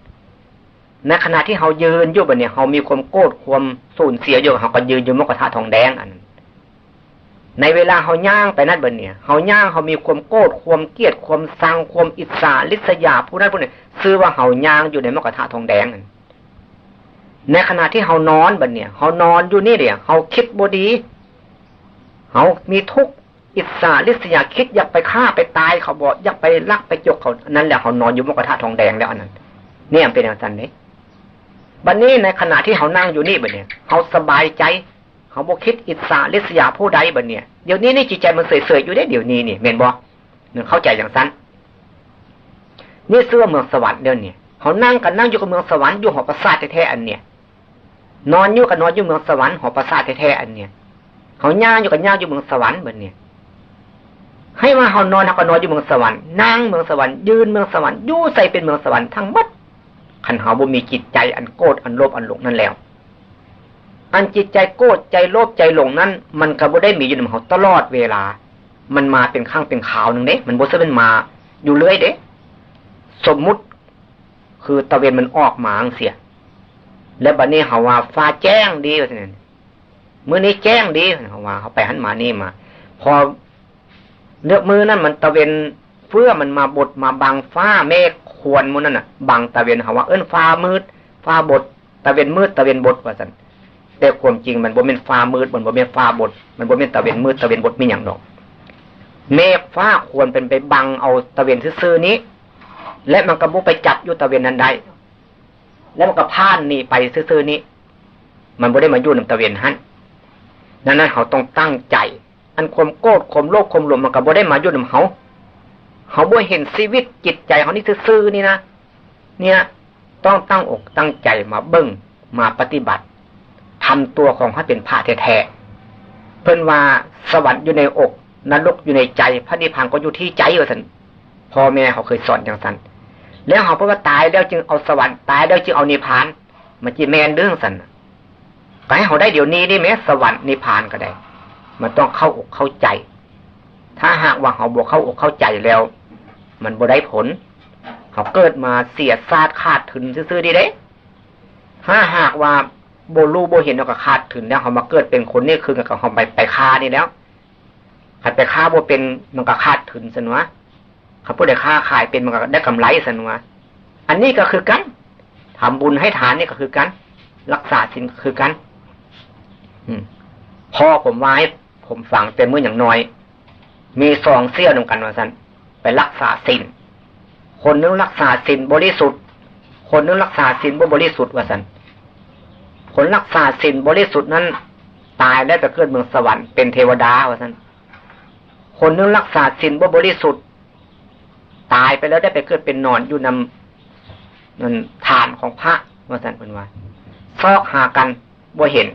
ในขณะที่เขายืนอยู่แบบนี้เขามีความโกรธความสูญเสียอยู่เขาก็ยืนอยู่มกระทะทองแดงอันนั้น ในเวลาเขาย่างไปนั่นแบบนี้เขาย่างเขามีความโกรธความเกลียดความสังความอิจฉาลิษยาผู้นั้นผู้นี้ซื้อว่าเขาย่างอยู่ในมกระทะทองแดงในขณะที่เขานอนแบบนี้เขานอนอยู่นี่เดียเขาคิดบดีเขามีทุกข์อิจฉาลิษยาคิดอยากไปฆ่าไปตายเขาบอกอยากไปลักไปจกเขานั่นแหละเขานอนอยู่มกระทะทองแดงแล้วอันนั้น เนี่ยเป็นอย่างนั้นเนี่ยบัดนนี้ในขณะที่เขานั่งอยู่นี่บัดเนี่ยเขาสบายใจ เขาบอกคิดอิสาลิษยาผู้ใดบัดเนี่ยเดี๋ยวนี้นี่จิตใจมันเสยๆอยู่ได้เดี๋ยวนี้นี่เมนบอหนึ่งเข้าใจอย่างสั้นนี่เสื้อเมืองสวรรค์เดี๋ยวนี้เขานั่งกันนั่งอยู่กับเมืองสวรรค์อยู่หอประสาทแท้ๆอันเนี่ยนอนอยู่กับนอนอยู่เมืองสวรรค์หอประสาทแท้ๆอันเนี่ยเขาย่างอยู่กับย่างอยู่เมืองสวรรค์แบบเนี่ยให้มาเขานอนเขาก็นอนอยู่เมืองสวรรค์นั่งเมืองสวรรค์ยืนเมืองสวรรค์ยู่ใส่เป็นเมืองสวรรค์ทั้งหมดขันหาบ่มีจิตใจอันโกรธอันโลภอันหลงนั่นแล้ว อันจิตใจโกรธใจโลภใจหลงนั้น มันก็บ่ได้มีอยู่ในเขาตลอดเวลา มันมาเป็นข้างเป็นข่าวหนึ่งเด้ มันบ่ซะเป็นมา อยู่เรื่อยเด้ สมมุติคือตะเวนมันออกหมางเสีย แล้วบัดนี้เขาว่าฟ้าแจ้งดีว่าเนี่ยเมื่อนี้แจ้งดีเขาว่าเขาไปหันมานี่มา พอเลือกมือนั่นมันตะเวนเพื่อมันมาบดมาบังฟ้าเมฆควรมุนนั่นน่ะบังตะเวนหาว่าเอิ้นฟ้ามืด ฟ้าบดตะเวนมืดตะเวนบดว่าสัน แต่ความจริงมันบ่เป็นฟ้ามืดมันบ่เป็นฟ้าบดมันบ่เป็นตะเวนมืดตะเวนบดมีอย่างดอกเมฆฟ้าควรเป็นไปบังเอาตะเวนซื่อนี้ และมันก็บุไปจับอยู่ตะเวนนั้นได้แล้วมันก็พ่านนี่ไปซื่อๆนี้ มันบ่ได้มาอยู่ในตะเวนหันดังนั้นเขาต้องตั้งใจ อันความโกรธความโลภความหลงมันก็บ่ได้มาอยู่ในเขาเขาบ่เห็นชีวิตจิตใจเขานี่ซื่อๆนี่นะเนี่ย ต้องตั้งอกตั้งใจมาเบิ้งมาปฏิบัติ ทำตัวของเขาเป็นพระแท้ๆเพิ่นว่าสวรรค์อยู่ในอกนรกอยู่ในใจพระนิพพานก็อยู่ที่ใจว่าสันพ่อแม่เขาเคยสอนอย่างสันแล้วเขาพูดว่าตายแล้วจึงเอาสวรรค์ตายแล้วจึงเอานิพพานมันจีแมนเรื่องสันก็ให้เขาได้เดี๋ยวนี้นี่แม้สวรรค์นิพพานก็ได้ มันต้องเข้าอกเข้าใจ ถ้าหากว่าเขาบวกเข้าอกเข้าใจแล้ว มันบ่ได้ผล เขาเกิดมาเสียซาดขาดถึนซื่อๆดีเด้ถ้าหากว่า โบลูโบเห็นเราก็ขาดถึนแล้วเขามาเกิดเป็นคนนี่คือกับเขาไปไปฆ่านี่แล้วขัดไปฆ่าโบเป็นมันก็ขาดถึนสนวะเขาพูดได้ฆ่าขายเป็นมันก็ได้กำไรสนวะอันนี้ก็คือกันทำบุญให้ทานนี่ก็คือกัน รักษาสินคือกัน อืมพ่อผมว่าให้ผมฟังเป็นมืออย่างน้อย มีสองเสี้ยวตรงกันว่าสันไปรักษาศีลคนนึงรักษาศีลบริสุทธิ์ คนนึงรักษาศีลบ่บริสุทธิ์ว่าสัน คนรักษาศีลบริสุทธิ์นั้น ตายได้ไปเกิดเมืองสวรรค์เป็นเทวดาว่าท่านคนนึงรักษาศีลบ่บริสุทธิ์ ตายไปแล้วได้ไปเกิดเป็นนอนอยู่นำนั่นฐานของพระว่าท่านเป็นว่าซอกหากันบ่เห็น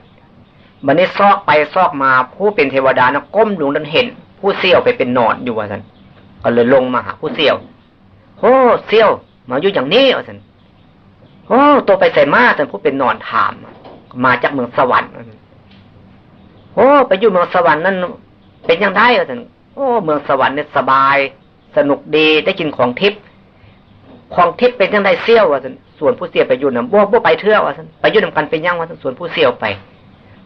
บันนี้ซอกไปซอกมาผู้เป็นเทวดานะก้มลงนั้นเห็น ผู้เสี่ยวไปเป็นนอนอยู่ว่าท่านก็เลยลงมาหาผู้เสี่ยวโอ้เสี่ยว มาอยู่อย่างนี้ว่าท่านโอ้ตัวไปใส่มาท่านผู้เป็นนอนถาม มาจากเมืองสวรรค์โอ้ไปอยู่เมืองสวรรค์นั้นเป็นยังไงว่าท่านโอ้เมืองสวรรค์เนี่ยสบาย สนุกดีได้กินของทิพย์ของทิพย์เป็นยังไงเสี่ยวว่าท่านส่วนผู้เสียวไปอยู่นำบ่บ่ไปเทื่อว่าท่านไปอยู่นำกันเป็นยังว่าท่านส่วนผู้เสียวไป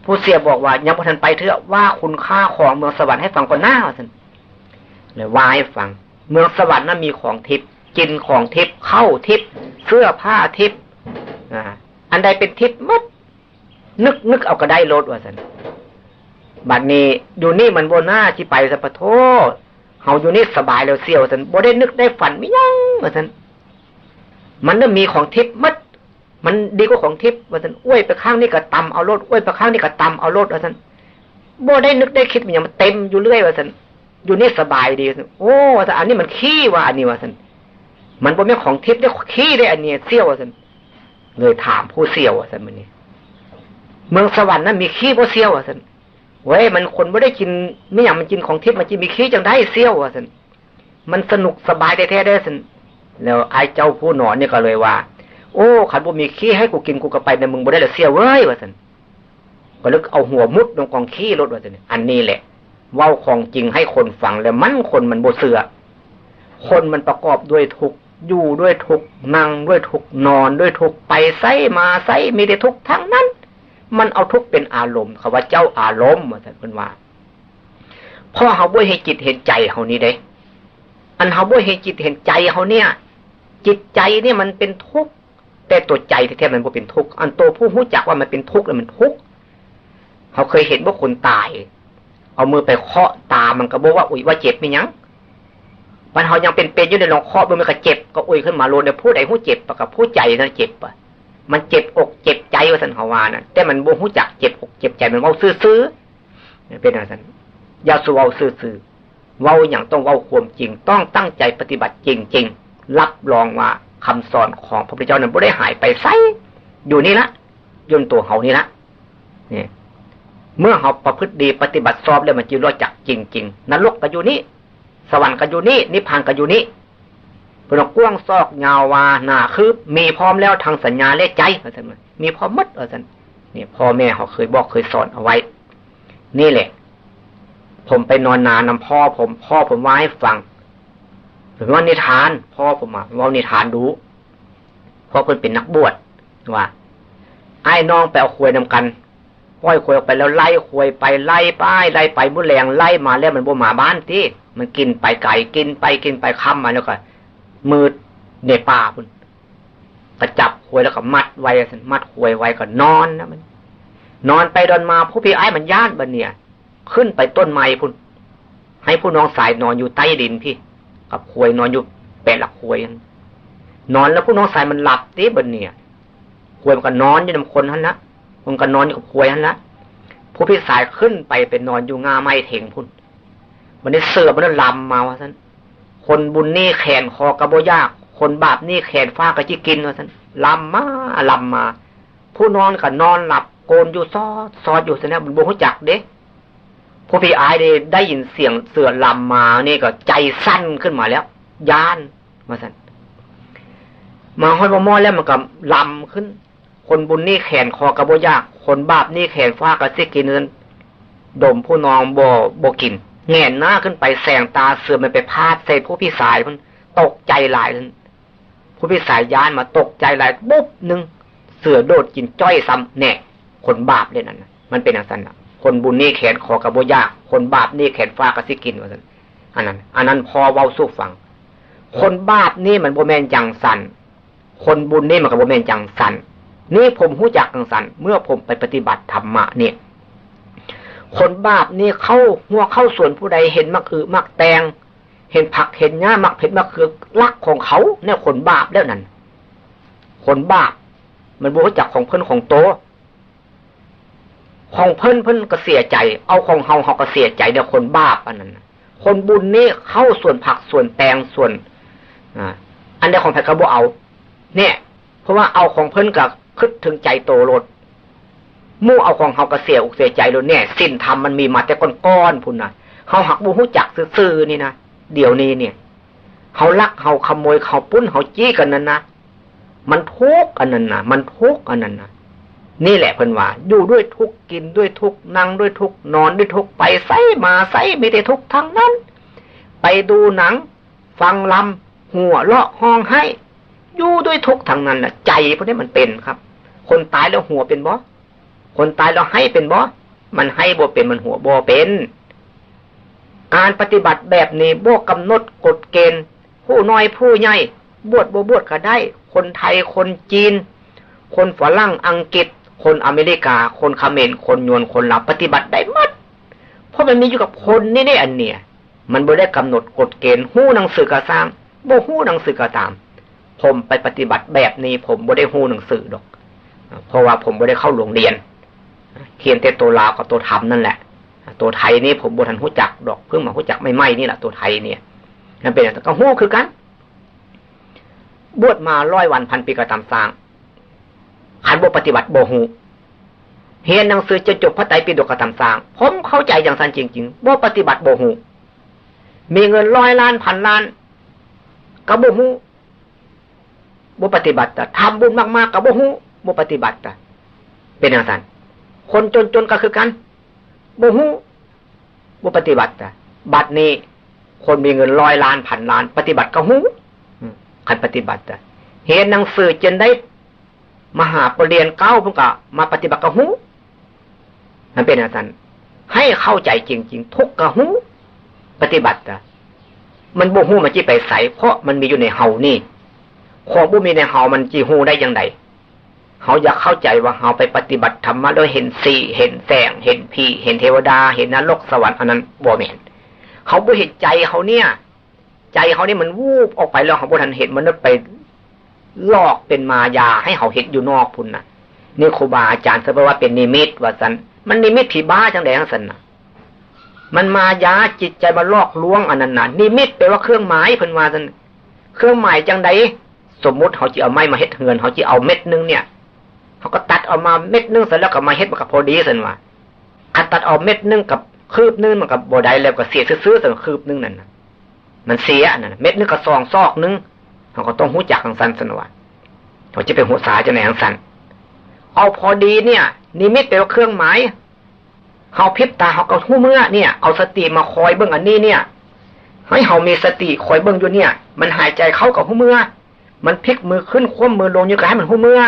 ผู้เสียวบอกว่ายังพอทันไปเทื่อว่าคุณค่าของเมืองสวรรค์ให้ฟังก่อนหน้าว่าท่านเลยว่าให้ฟัง เมืองสวรรค์นั้นมีของทิพย์กินของทิพย์เข้าทิพย์เสื้อผ้าทิพย์อันใดเป็นทิพย์มัด นึกนึกเอาก็ได้ลดว่าสันบัดนี้อยู่นี่มันโบหน้าที่ไปสัพโทเฮาอยู่นี่สบายแล้วเสียวสันโบได้นึกได้ฝันไม่ยังว่าสันมันต้องมีของทิพย์มัดมันดีกว่าของทิพย์ว่าสันอ้วยไปข้างนี่ก็ตำเอารถอ้วยไปข้างนี่ก็ตำเอารถว่าสันโบได้นึกได้คิดมันยังมันเต็มอยู่เรื่อยว่าสันอยู่นี่สบายดีโอ้แต่อันนี้มันขี้ว่าอันนี้ว่าสันมันบ่แม่ของทิพย์ได้ขี้ได้อันนี้เสี้ยวสันเลยถามผู้เสี้ยวสันมันนี่ เมืองสวรรค์นั้นมีขี้บ่เสียวสันเว้ยมันคนไม่ได้กินไม่อย่างมันกินของทิพย์มันจะมีขี้จังได้เสี้ยวสันมันสนุกสบายแท้ๆได้สันแล้วไอ้เจ้าผู้หนอนเนี่ยก็เลยว่า โอ้ขันบ่มีขี้ให้กูกินกูก็ไปในมึงบ่ได้ละเสี้ยวเว้ยว่าสันก็ลึกเอาหัวมุดลงกองขี้รถว่าสันอันนี้แหละว่าของจริงให้คนฟังแล้วมันคนมันโบเสือ คนมันประกอบด้วยทุกอยู่ด้วยทุกนั่งด้วยทุกนอนด้วยทุกไปไสมาไสมีแต่ทุกทั้งนั้น มันเอาทุกเป็นอารมณ์คำว่าเจ้าอารมณ์มาแต่เป็นว่าพ่อเขาบ่ให้จิตเห็นใจเขานี่เด้อันเขาบ่ให้จิตเห็นใจเขาเนี่ย จิตใจเนี่ยมันเป็นทุกข์แต่ตัวใจแท้ๆมันบ่เป็นทุกข์อันตัวผู้รู้จักว่ามันเป็นทุกข์แล้วมันทุกข์เขาเคยเห็นว่าคนตาย เอามือไปเคาะตามันก็บอกว่าอุ้ยว่าเจ็บไหมยังมันเขายังเป็นเป็นอยู่ในหลงคอมันก็เจ็บก็อุ้ยขึ้นมาโลนในผู้ใดผู้เจ็บกับผู้ใจนั่นเจ็บปะ มันเจ็บอกเจ็บใจว่าสันหาวานะแต่มันบ่รู้จักเจ็บอกเจ็บใจมันเว้าซื่อๆเป็นอะไรสันยาสูเว้าซื่อๆเว้าอย่างต้องเว้าความจริง ต้องตั้งใจปฏิบัติจริงๆรับรองว่าคำสอนของพระพุทธเจ้านั้นไม่ได้หายไปไซอยู่นี่ละยนตัวเขานี่ละเนี่ยเมื่อเขาประพฤติดีปฏิบัติสอบแล้วมันจะรู้จักจริงๆนรกก็อยู่นี่สวรรค์ก็อยู่นี่นิพพานก็อยู่นี่ เปนกว้างซอกยาววาหนาคือมีพร้อมแล้วทางสัญญาเลขใจอาจารย์มีพร้อมมัดอาจารย์นี่พ่อแม่เขาเคยบอกเคยสอนเอาไว้ นี่แหละ ผมไปนอนนานนำพ่อผมพ่อผมว่าให้ฟังหรือว่านิทาน พ่อผมอะว่านิทานดูพ่อคนเป็นนักบวชว่าไอ้น้องไปเอาควยนำกันห้อยควยออกไปแล้วไล่ควยไปไล่ป้ายไล่ไปมุแรงไล่มาแล้วมันบ่มาบ้านที่มันกินไปไก่กินไปกินไปค้ำมาแล้วก็ มืดในป่าพุ่นกระจับควยแล้วก็มัดไว้สันมัดควยไว้ก็นอนนะมัน นอนไปดอนมาผู้พี่ไอ้มันย่านบันเนี่ย ขึ้นไปต้นไม้พุ่นให้ผู้น้องสายนอนอยู่ใต้ดินพี่ กับควยนอนอยู่แปดหลักควยนอนแล้วผู้น้องสายมันหลับตีบันเนี่ยควยมันก็นอนอยู่นำคนท่านละมันก็นอนอยู่กับควยท่านละผู้พี่สายขึ้นไปเป็นนอนอยู่งาไม้เถงพุ่นมันได้เสือมันได้ลำมาว่าท่าน คนบุญนี่แขนคอกระโบยาก คนบาปนี่แขนฟ้ากระจิกินว่าท่านลำมาลำมา ผู้นอนกับนอนหลับโกนอยู่ซอซออยู่สนะบุญบุญจักเด้ผู้พี่อายได้ได้ยินเสียงเสือลำมานี่ก็ใจสั้นขึ้นมาแล้วยานมาท่านมาห้อยมอมอแล้วมันก็ลำขึ้น คนบุญนี่แขนคอกระโบยาก คนบาปนี่แขนฟ้ากระจิกินนั้นดมผู้นอนบ่บ่กิน เงนหน้าขึ้นไปแสงตาเสื่อมมันไปพาดใส่ผู้พี่สายมันตกใจหลายผู้พี่สายย้านมาตกใจหลายปุ๊บหนึ่งเสือโดดกินจ้อยซ้ำแน่คนบาปเลยนั่นมันเป็นอย่างนั้นคนบุญนี่แขนคอกระโบยากคนบาปนี่แขนฟ้ากระซิกินว่าสันอันนั้น อันนั้นพอเว้าสู้ฟัง คนบาปนี่มันโบแมนจังสันคนบุญนี่มันกับโบแมนจังสันนี่ผมหู้จักจังสันเมื่อผมไปปฏิบัติธรรมะเนี่ย คนบาปนี่เข้าหัวเข้าส่วนผู้ใดเห็นมักคือมักแตง เห็นผักเห็นหญ้ามักเผ็ดมักคือลักของเขาเนี่ยคนบาปแล้วนั่นคนบาปมันบูรู้จักของเพื่อนของโต ของเพิ่อนเพิ่อนก็เสียใจ เอาของเฮาเฮาก็เสียใจเดี๋ยวคนบาปอันนั้นคนบุญนี่เข้าส่วนผักส่วนแตงส่วนอ่าอันเดียของแพกระบเอา เนี่ย เพราะว่าเอาของเพิ่อนกับคึดถึงใจโตรด มู่เอาของเฮากระเสียอกเสียใจเลยเนี่ยสิ้นธรรมมันมีมาแต่ก้อนๆพุ่นนะเขาหักบูฮู้จักซื่อๆนี่นะเดี๋ยวนี้เนี่ยเขาลักเขาขโมยเขาปุ้นเขาจี้กันนั่นนะมันทุกอันนั้นนะมันทุกอันนั้นนะนี่แหละเพิ่นว่าอยู่ด้วยทุกกินด้วยทุกนั่งด้วยทุกนอนด้วยทุกไปไสมาไสมีแต่ทุกทั้งนั้น ไปดูหนัง ฟังลำหัวเลาะห้องให้ อยู่ด้วยทุกทั้งนั้นแหละใจพวกนี้มันเป็นครับ คนตายแล้วหัวเป็นบ่ คนตายแล้วให้เป็นบ่ มันให้บ่เป็นมันหัวบ่เป็น การปฏิบัติแบบนี้บ่กำหนดกฎเกณฑ์ ผู้น้อยผู้ใหญ่บวชบ่บวชก็ได้ คนไทยคนจีน คนฝรั่งอังกฤษ คนอเมริกา คนคาเมรคนยวนคนลาวปฏิบัติได้หมดเพราะมันมีอยู่กับคนนี่นี่อันเนี้ยมันบ่ได้กำหนดกฎเกณฑ์หู้หนังสือกระสร้างบ่หู้หนังสือกระตาม ผมไปปฏิบัติแบบนี้ ผมบ่ได้หู้หนังสือดอก เพราะว่าผมบ่ได้เข้าโรงเรียน เขียนแต่ตัวลาวกับตัวธรรมนั่นแหละ ตัวไทยนี่ผมบทันหู้จักดอกเพิ่งมาหู้จักไม่ไหมนี่แหละตัวไทยเนี่ยนั่นเป็นแต่ก็หู้คือกัน บวชมาร้อยวันพันปีก็ตามสร้างขันบวปฏิบัติโบหูเฮียนหนังสือจะจบพระไตรปิฎกกระทำสร้าง ผมเข้าใจอย่างสันจริงๆบ่ปฏิบัติโบหูมีเงินร้อยล้านพันล้านกับโบหูบ่ปฏิบัติแต่ทำบุญมากๆกับโบหูบ่ปฏิบัติแต่เป็นอย่างนั้น คนจนๆก็คือกันบ่ฮู้บ่ปฏิบัติบัตรนี้ คนมีเงินร้อยล้านพันล้าน ปฏิบัติก็ฮู้คันปฏิบัติเห็นหนังสือจนได้ มหาปรริญญาเก้าพิ่งก็มาปฏิบัติก็ฮู้นั่นเป็นอาจารย์ให้เข้าใจจริง ๆ ทุกกะฮู้ปฏิบัติมันบ่ฮู้มันจีไปใสเพราะมันมีอยู่ในเฮานี่ของบ่มีในเฮามันจีฮู้ได้ยังไง เขาอยากเข้าใจว่าเขาไปปฏิบัติธรรมะโดยเห็นสีเห็นแสง เห็นพีเห็นเทวดา เห็นนรกสวรรค์อันนั้นบ่เห็นเขาบ่เห็นใจเขาเนี่ย ใจเขาเนี่ยมันวูบออกไปแล้วเขาบ่ทันเห็นมันไปลอกเป็นมายาให้เขาเห็นอยู่นอกพุ่นนะนี่ครูบาอาจารย์เสบอกว่าเป็นนิมิตว่าสันมันนิมิตผีบ้าจังไดทั้งสันนะมันมายาจิตใจมาลอกลวงอันนั้นนะนิมิตแปลว่าเครื่องหมายเพิ่นว่าสันเครื่องหมายจังไดสมมุติเขาจะเอาไม้มาเฮ็ดเงินเขาจะเอาเม็ดนึงเนี่ย เขาก็ตัดออกมาเม็ดนึงเสร็จแล้วก็มาเฮ็ดมันกับพอดีสินว่าคันตัดออกเม็ดนึงกับคืบนึงมันกับบได้แล้วก็เสียซื้อๆส่วนคืบนึงนั่นมันเสียนั่นเม็ดนึงก็ซองซอกนึงเขาก็ต้องหูจักทางสันสนว่าเขาจะเป็นหัวสาจะไหนทางสันเอาพอดีเนี่ย นิมิตเป็นเครื่องหมายเขาพิบตาเขาก็หูเมื่อเนี่ย เอาสติมาคอยเบื้องอันนี้เนี่ยให้เขามีสติคอยเบื้องอยู่เนี่ย มันหายใจเข้ากับหูเมื่อมันพลิกมือขึ้นคว่ำมือลงอยู่กับให้มันหูเมื่อ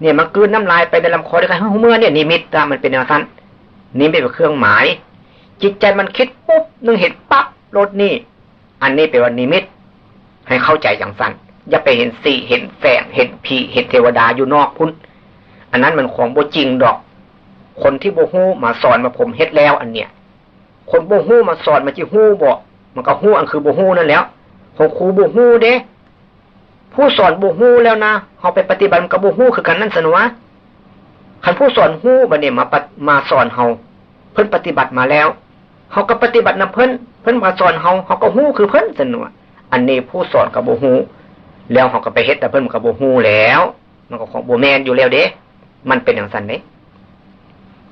เนี่ยมันกืนน้ำลายไปในลำคอได้กันหูเมื่อเนี่ยนิมิตตามันเป็นแนวสั้นนี่เป็นเครื่องหมาย จิตใจมันคิดปุ๊บนึงเห็นปั๊บรถนี่ อันนี้เป็นวันนิมิต ให้เข้าใจอย่างสั้นอย่าไปเห็นสีเห็นแฝงเห็นผีเห็นเทวดาอยู่นอกพุ่นอันนั้นมันของโบจริงดอก คนที่โบหู้มาสอนมาผมเฮ็ดแล้ว อันเนี้ยคนโบหู้มาสอนมาจีหู้บอกมันก็หู้อันคือโบหู้นั่นแล้วของครูโบหู้เด้ ผู้สอนบูฮู้แล้วนะเขาไปปฏิบัติกับบูฮู้คือกันนั่นสนวะขันผู้สอนฮู้บันเนี่ยมามาสอนเขาเพิ่นปฏิบัติมาแล้วเขาก็ปฏิบัตินะเพิ่นเพิ่นมาสอนเขาเขาก็ฮู้คือเพิ่นสนวะอันนี้ผู้สอนกับบูฮู้แล้วเขาก็ไปเฮ็ดแต่เพิ่นกับบูฮู้แล้ว มันก็ของบูแมนอยู่แล้วเด้มันเป็นอย่างสันเด้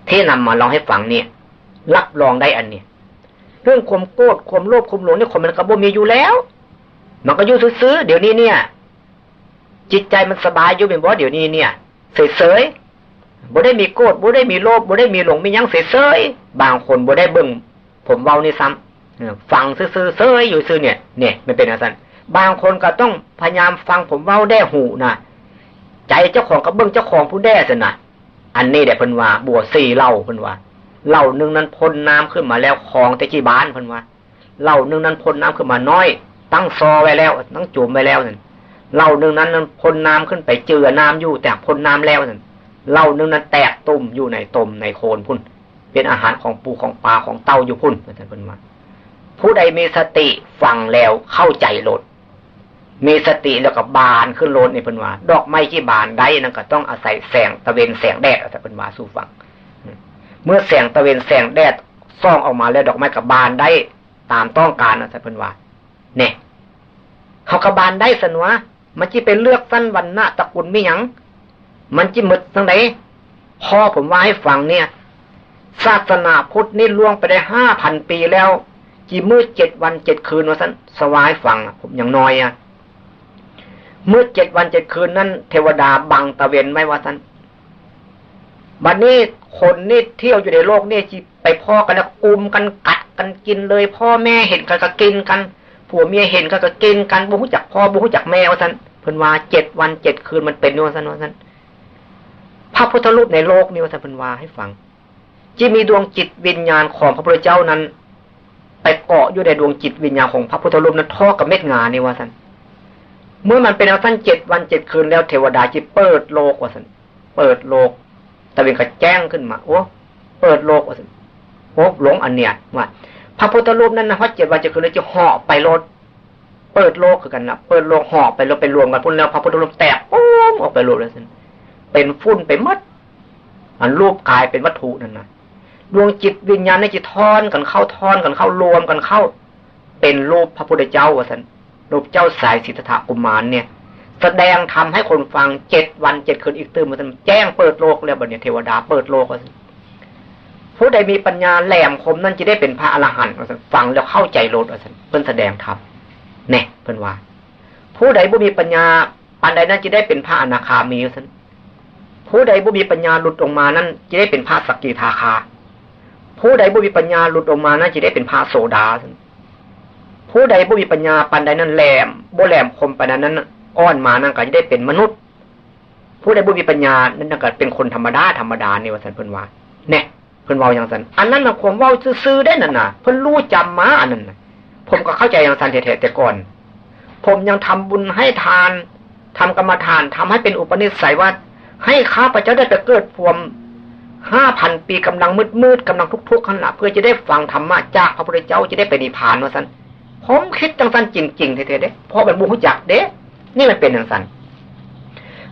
ที่นำมาลองให้ฟังเนี่ยรับรองได้อันเนี้ยเรื่องความโกรธความโลภความหลงนี่คนมันกับบูมีอยู่แล้ว มันก็อยู่ซื้อเดี๋ยวนี้เนี่ย จิตใจมันสบายอยู่เป็นบ่เดี๋ยวนี้เนี่ยเสยๆบ่ได้มีโกรธบ่ได้มีโลภบ่ได้มีหลงมียังเสยๆบางคนบ่ได้เบิ่งผมเว้านี่ซ้ำฟังซื่อๆเสยอยู่ซื่อเนี่ยเนี่ยมันเป็นอะไรสันบางคนก็ต้องพยายามฟังผมเว้าได้หูนะใจเจ้าของกับเบิ่งเจ้าของผู้แด้สินะอันนี้แหละเพิ่นว่าบัวสี่เหล่าเพิ่นว่าเหล่านึงนั้นพ่นน้ำขึ้นมาแล้วคลองแต่กี่บ้านเพิ่นว่าเหล่านึงนั้นพ่นน้ำขึ้นมาน้อย ตั้งซอไว้แล้วตั้งจุ่มไว้แล้วนั่น เหล่านึงนั้นพ่นน้ำขึ้นไปเจือน้ำอยู่ แต่พ่นน้ำแล้วนั่นเหล่านึงนั้นแตกตุ่มอยู่ในตมในโคนพุ่น เป็นอาหารของปูของปลาของเต่าอยู่พุ่นอาจารย์เป็นมาผู้ใดมีสติฟังแล้วเข้าใจโลดมีสติแล้วก็บานขึ้นโลดในเป็นว่าดอกไม้ที่บานได้นั่นก็ต้องอาศัยแสงตะเวนแสงแดดอาจารย์เป็นมาสู่ฟัง เมื่อแสงตะเวนแสงแดดส่องออกมาแล้วดอกไม้กับบานได้ตามต้องการนะท่านเพิ่นว่าเนี่ยเขากระบานได้สนวะ มันจีเป็นเลือกสั้นวันณะตระกูลไม่หยัง มันจีมึดทั้งไหนพ่อผมว่าให้ฟังเนี่ย ศาสนาพุทธนี่ล่วงไปได้ห้าพันปีแล้ว จีมืดเจ็ดวันเจ็ดคืนว่าสันสวายฟังผมอย่างน้อยอะมืดเจ็ดวันเจ็ดคืนนั้นเทวดาบังตะเวนไม่ว่าสันบัดนนี้คนนี่เที่ยวอยู่ในโลกนี่จีไปพ่อกันแล้วกุมกันกัดกันกินเลย พ่อแม่เห็นกันก็กินกัน ผัวเมียเห็นก็ก็กินกันบุหุจักพ่อบุหุจักแม่ว่าสันเพิ่นว่าเจ็ดวันเจ็ดคืนมันเป็นนว่าสันว่าสันพระพุทธรูปในโลกนี่ว่าสันเพิ่นว่าให้ฟังที่มีดวงจิตวิญญาณของพระพุทธเจ้านั้น ไปเกาะอยู่ในดวงจิตวิญญาณของพระพุทธรูปนั้นท่อกับเม็ดงานนี่ว่าสันเมื่อมันเป็นเอาสั้นเจ็ดวันเจ็ดคืนแล้วเทวดาจิเปิดโลกว่าสันเปิดโลกตะเวนก็แจ้งขึ้นมา โอ้เปิดโลกว่าสันโอ้หลงอันเนี้ยว่า พระพุทธรูปนั้นนะพระเจ็ดวันเจ็ดคืนแล้วจะห่อไปรถเปิดโลกคือกันนะเปิดโลกห่อไปแล้วไปรวมกันพุ่นแล้วพระพุทธรูปแตกปุ้มออกไปโลกเลยสิเป็นฟุ้นไปมัดอันรูปกายเป็นวัตถุนั่นนะดวงจิตวิญญาณในจิตทอนกันเข้าทอนกันเข้ารวมกันเข้า เป็นรูปพระพุทธเจ้าว่าสันรูปเจ้าสายสิทธะกุมารเนี่ย แสดงทำให้คนฟังเจ็ดวันเจ็ดคืนอีกตื่นมาสันแจ้งเปิดโลกแล้วบัดเนี่ยเทวดาเปิดโลกว่าสัน ผู้ใดมีปัญญาแหลมคมนั่นจะได้เป็นพระอรหันต์สันฟังแล้วเข้าใจโลดว่าสันเพิ่นแสดงธรรมเน่เพิ่นว่า ผู้ใดบ่มีปัญญาปันใดนั้นจะได้เป็นพระอนาคามีสันผู้ใดบ่มีปัญญาหลุดออกมานั้นจะได้เป็นพระสกิทาคา ผู้ใดบ่มีปัญญาหลุดออกมานั้นจะได้เป็นพระโสดาสันผู้ใดบ่มีปัญญาปันใดนั้นแหลมบ่แหลมคมปันนั้นอ้อนมานั่นก็จะได้เป็นมนุษย์ ผู้ใดบ่มีปัญญานั่นก็เป็นคนธรรมดาธรรมดาเนี่ยว่าสันเพิ่นว่าเนี่ เพิ่นว่าอย่างสันอันนั้นน่ะความว่าซื่อๆได้นั่นน่ะ เพิ่นรู้จำมาอันนั้นน่ะผมก็เข้าใจอย่างสันเทแต่ก่อน ผมยังทำบุญให้ทานทำกรรมฐานทำให้เป็นอุปนิสัยว่า ให้ข้าพเจ้าได้ไปเกิดพวมห้าพันปีกำลังมืดมืดกำลังทุกข์ๆขณะเพื่อจะได้ฟังธรรมะจากพระพุทธเจ้าจะได้ไปนิพพานว่าสันผมคิดจังสันจริงๆเท่ๆเด้เพราะเป็นบุหุจักเด้ นี่มันเป็นจังสัน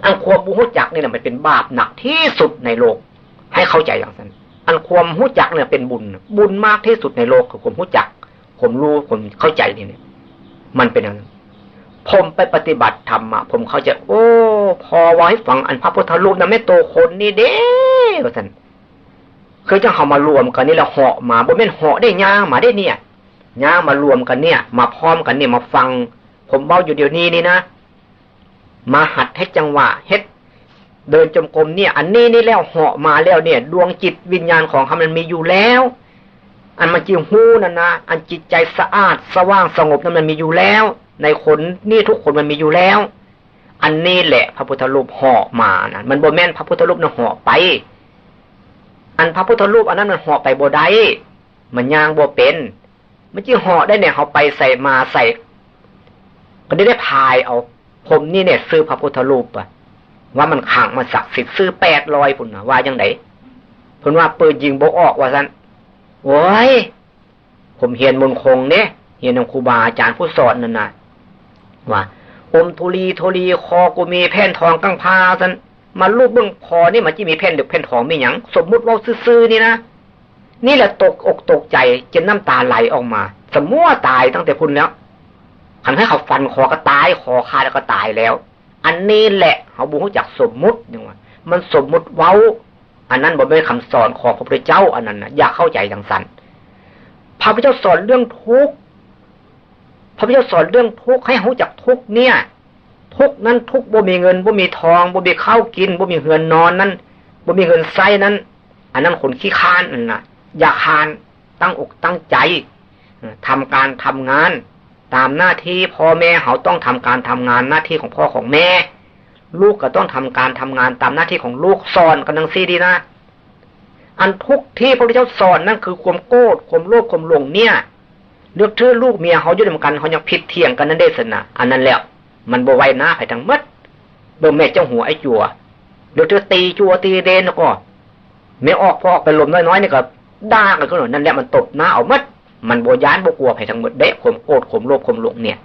อันควบบุหุจักนี่นะมันเป็นบาปหนักที่สุดในโลก ให้เข้าใจอย่างสัน อันความหุจักเนี่ยเป็นบุญ บุญมากที่สุดในโลกคือความหุจักผมรู้ผมเข้าใจนี่เนี่ย มันเป็นอย่างนั้นผมไปปฏิบัติธรรมอะผมเข้าใจโอ้ พอไว้ฟังอันพระพุทธรูปนะไม่โตคนนี่เด้ว่าสันคือจะเขามารวมกันนี่แล้วเหาะมาบ่แม่นเหาะได้ย่างมาได้เนี่ยย่างมารวมกันเนี่ย มาพร้อมกันเนี่ยมาฟัง ผมเบ้าอยู่เดี๋ยวนี้นี่นะมาหัดให้จังหวะเฮ็ด เดินจมกรมเนี่ย อันนี้นี่แล้วเหาะมาแล้วเนี่ย ดวงจิตวิญญาณของเขามันมีอยู่แล้ว อันมันจิหูนั่นนะอันจิตใจสะอาดสว่างสงบนั้นมันมีอยู่แล้ว ในคนนี่ทุกคนมันมีอยู่แล้ว อันนี้แหละ พระพุทธรูปเห่อมานะมันโบแม่นพระพุทธรูปนะเห่อไป อันพระพุทธรูปอันนั้นมันเห่อไปโบได้มันย่างโบเป็นมันจีห่อได้เนี่ยเขาไปใส่มาใส่ก็ได้ได้พายเอา ผมนี่เนี่ย ซื้อพระพุทธรูปอะ ว่ามันขังมันศักสิทธิ์ซื้อแปดร้อยพุ่นนะว่ายังไงพุ่นว่าเปิดยิงโบออกว่าสันโอ้ยผมเฮียนมนคงเนี่ยเฮียนของครูบาอาจารย์ผู้สอนนั่นนะว่าอมทุลีทุลีคอกูมีแผ่นทองกังพาสันมาลูกเบื้องคอนี่มันจะมีแผ่นเด็กแผ่นทองไม่หยังสมมุติว่าซื่อๆนี่นะนี่แหละตกอกตกใจจนน้ำตาไหลออกมา สมมั่วตายตั้งแต่คุณแล้วขันให้เขาฟันคอก็ตายคอขาดแล้วก็ตายแล้ว อันนี้แหละเขาบูรู้จักสมมุติยังว่ามันสมมุติเว้า อันนั้นบอกเป็นคำสอนของพระพุทธเจ้า อันนั้นนะอยากเข้าใจอย่างสันพระพุทธเจ้าสอนเรื่องทุกข์พระพุทธเจ้าสอนเรื่องทุกข์ให้รู้จักทุกข์เนี่ย ทุกนั้นทุกบ่มีเงินบ่มีทองบ่มีข้าวกินบ่มีเหือนนอนนั้นบ่มีเงินใช้นั้น อันนั้นคนขี้คานนั่นนะอย่าคานตั้งอกตั้งใจทำการทำงาน ตามหน้าที่พ่อแม่เขาต้องทำการทำงานหน้าที่ของพ่อของแม่ ลูกก็ต้องทำการทำงานตามหน้าที่ของลูกสอนกันทั้งสี่ดีนะ อันทุกที่พระพุทธเจ้าสอนนั่นคือความโกรธความโลภความหลงเนี่ยเลือกชื่อลูกเมียเขาอยู่ด้วยกันเขายังผิดเถียงกันนั่นได้สนะอันนั้นแล้ว มันบวไวหน้าไปทั้งมัดเบิ่มแม่เจ้าหัวไอ้จัวเลือกเธอตีจัวตีเดนแล้วก็ไม่ออกพอออกไปลมน้อยๆนี่ก็ด่ากันก็หน่อยนั่นแหละมันตบหน้าเอามัด มันโบยานโบกลัวไปทั้งหมดเด็กข่มโกรธข่มโลภข่มหลงเนี่ย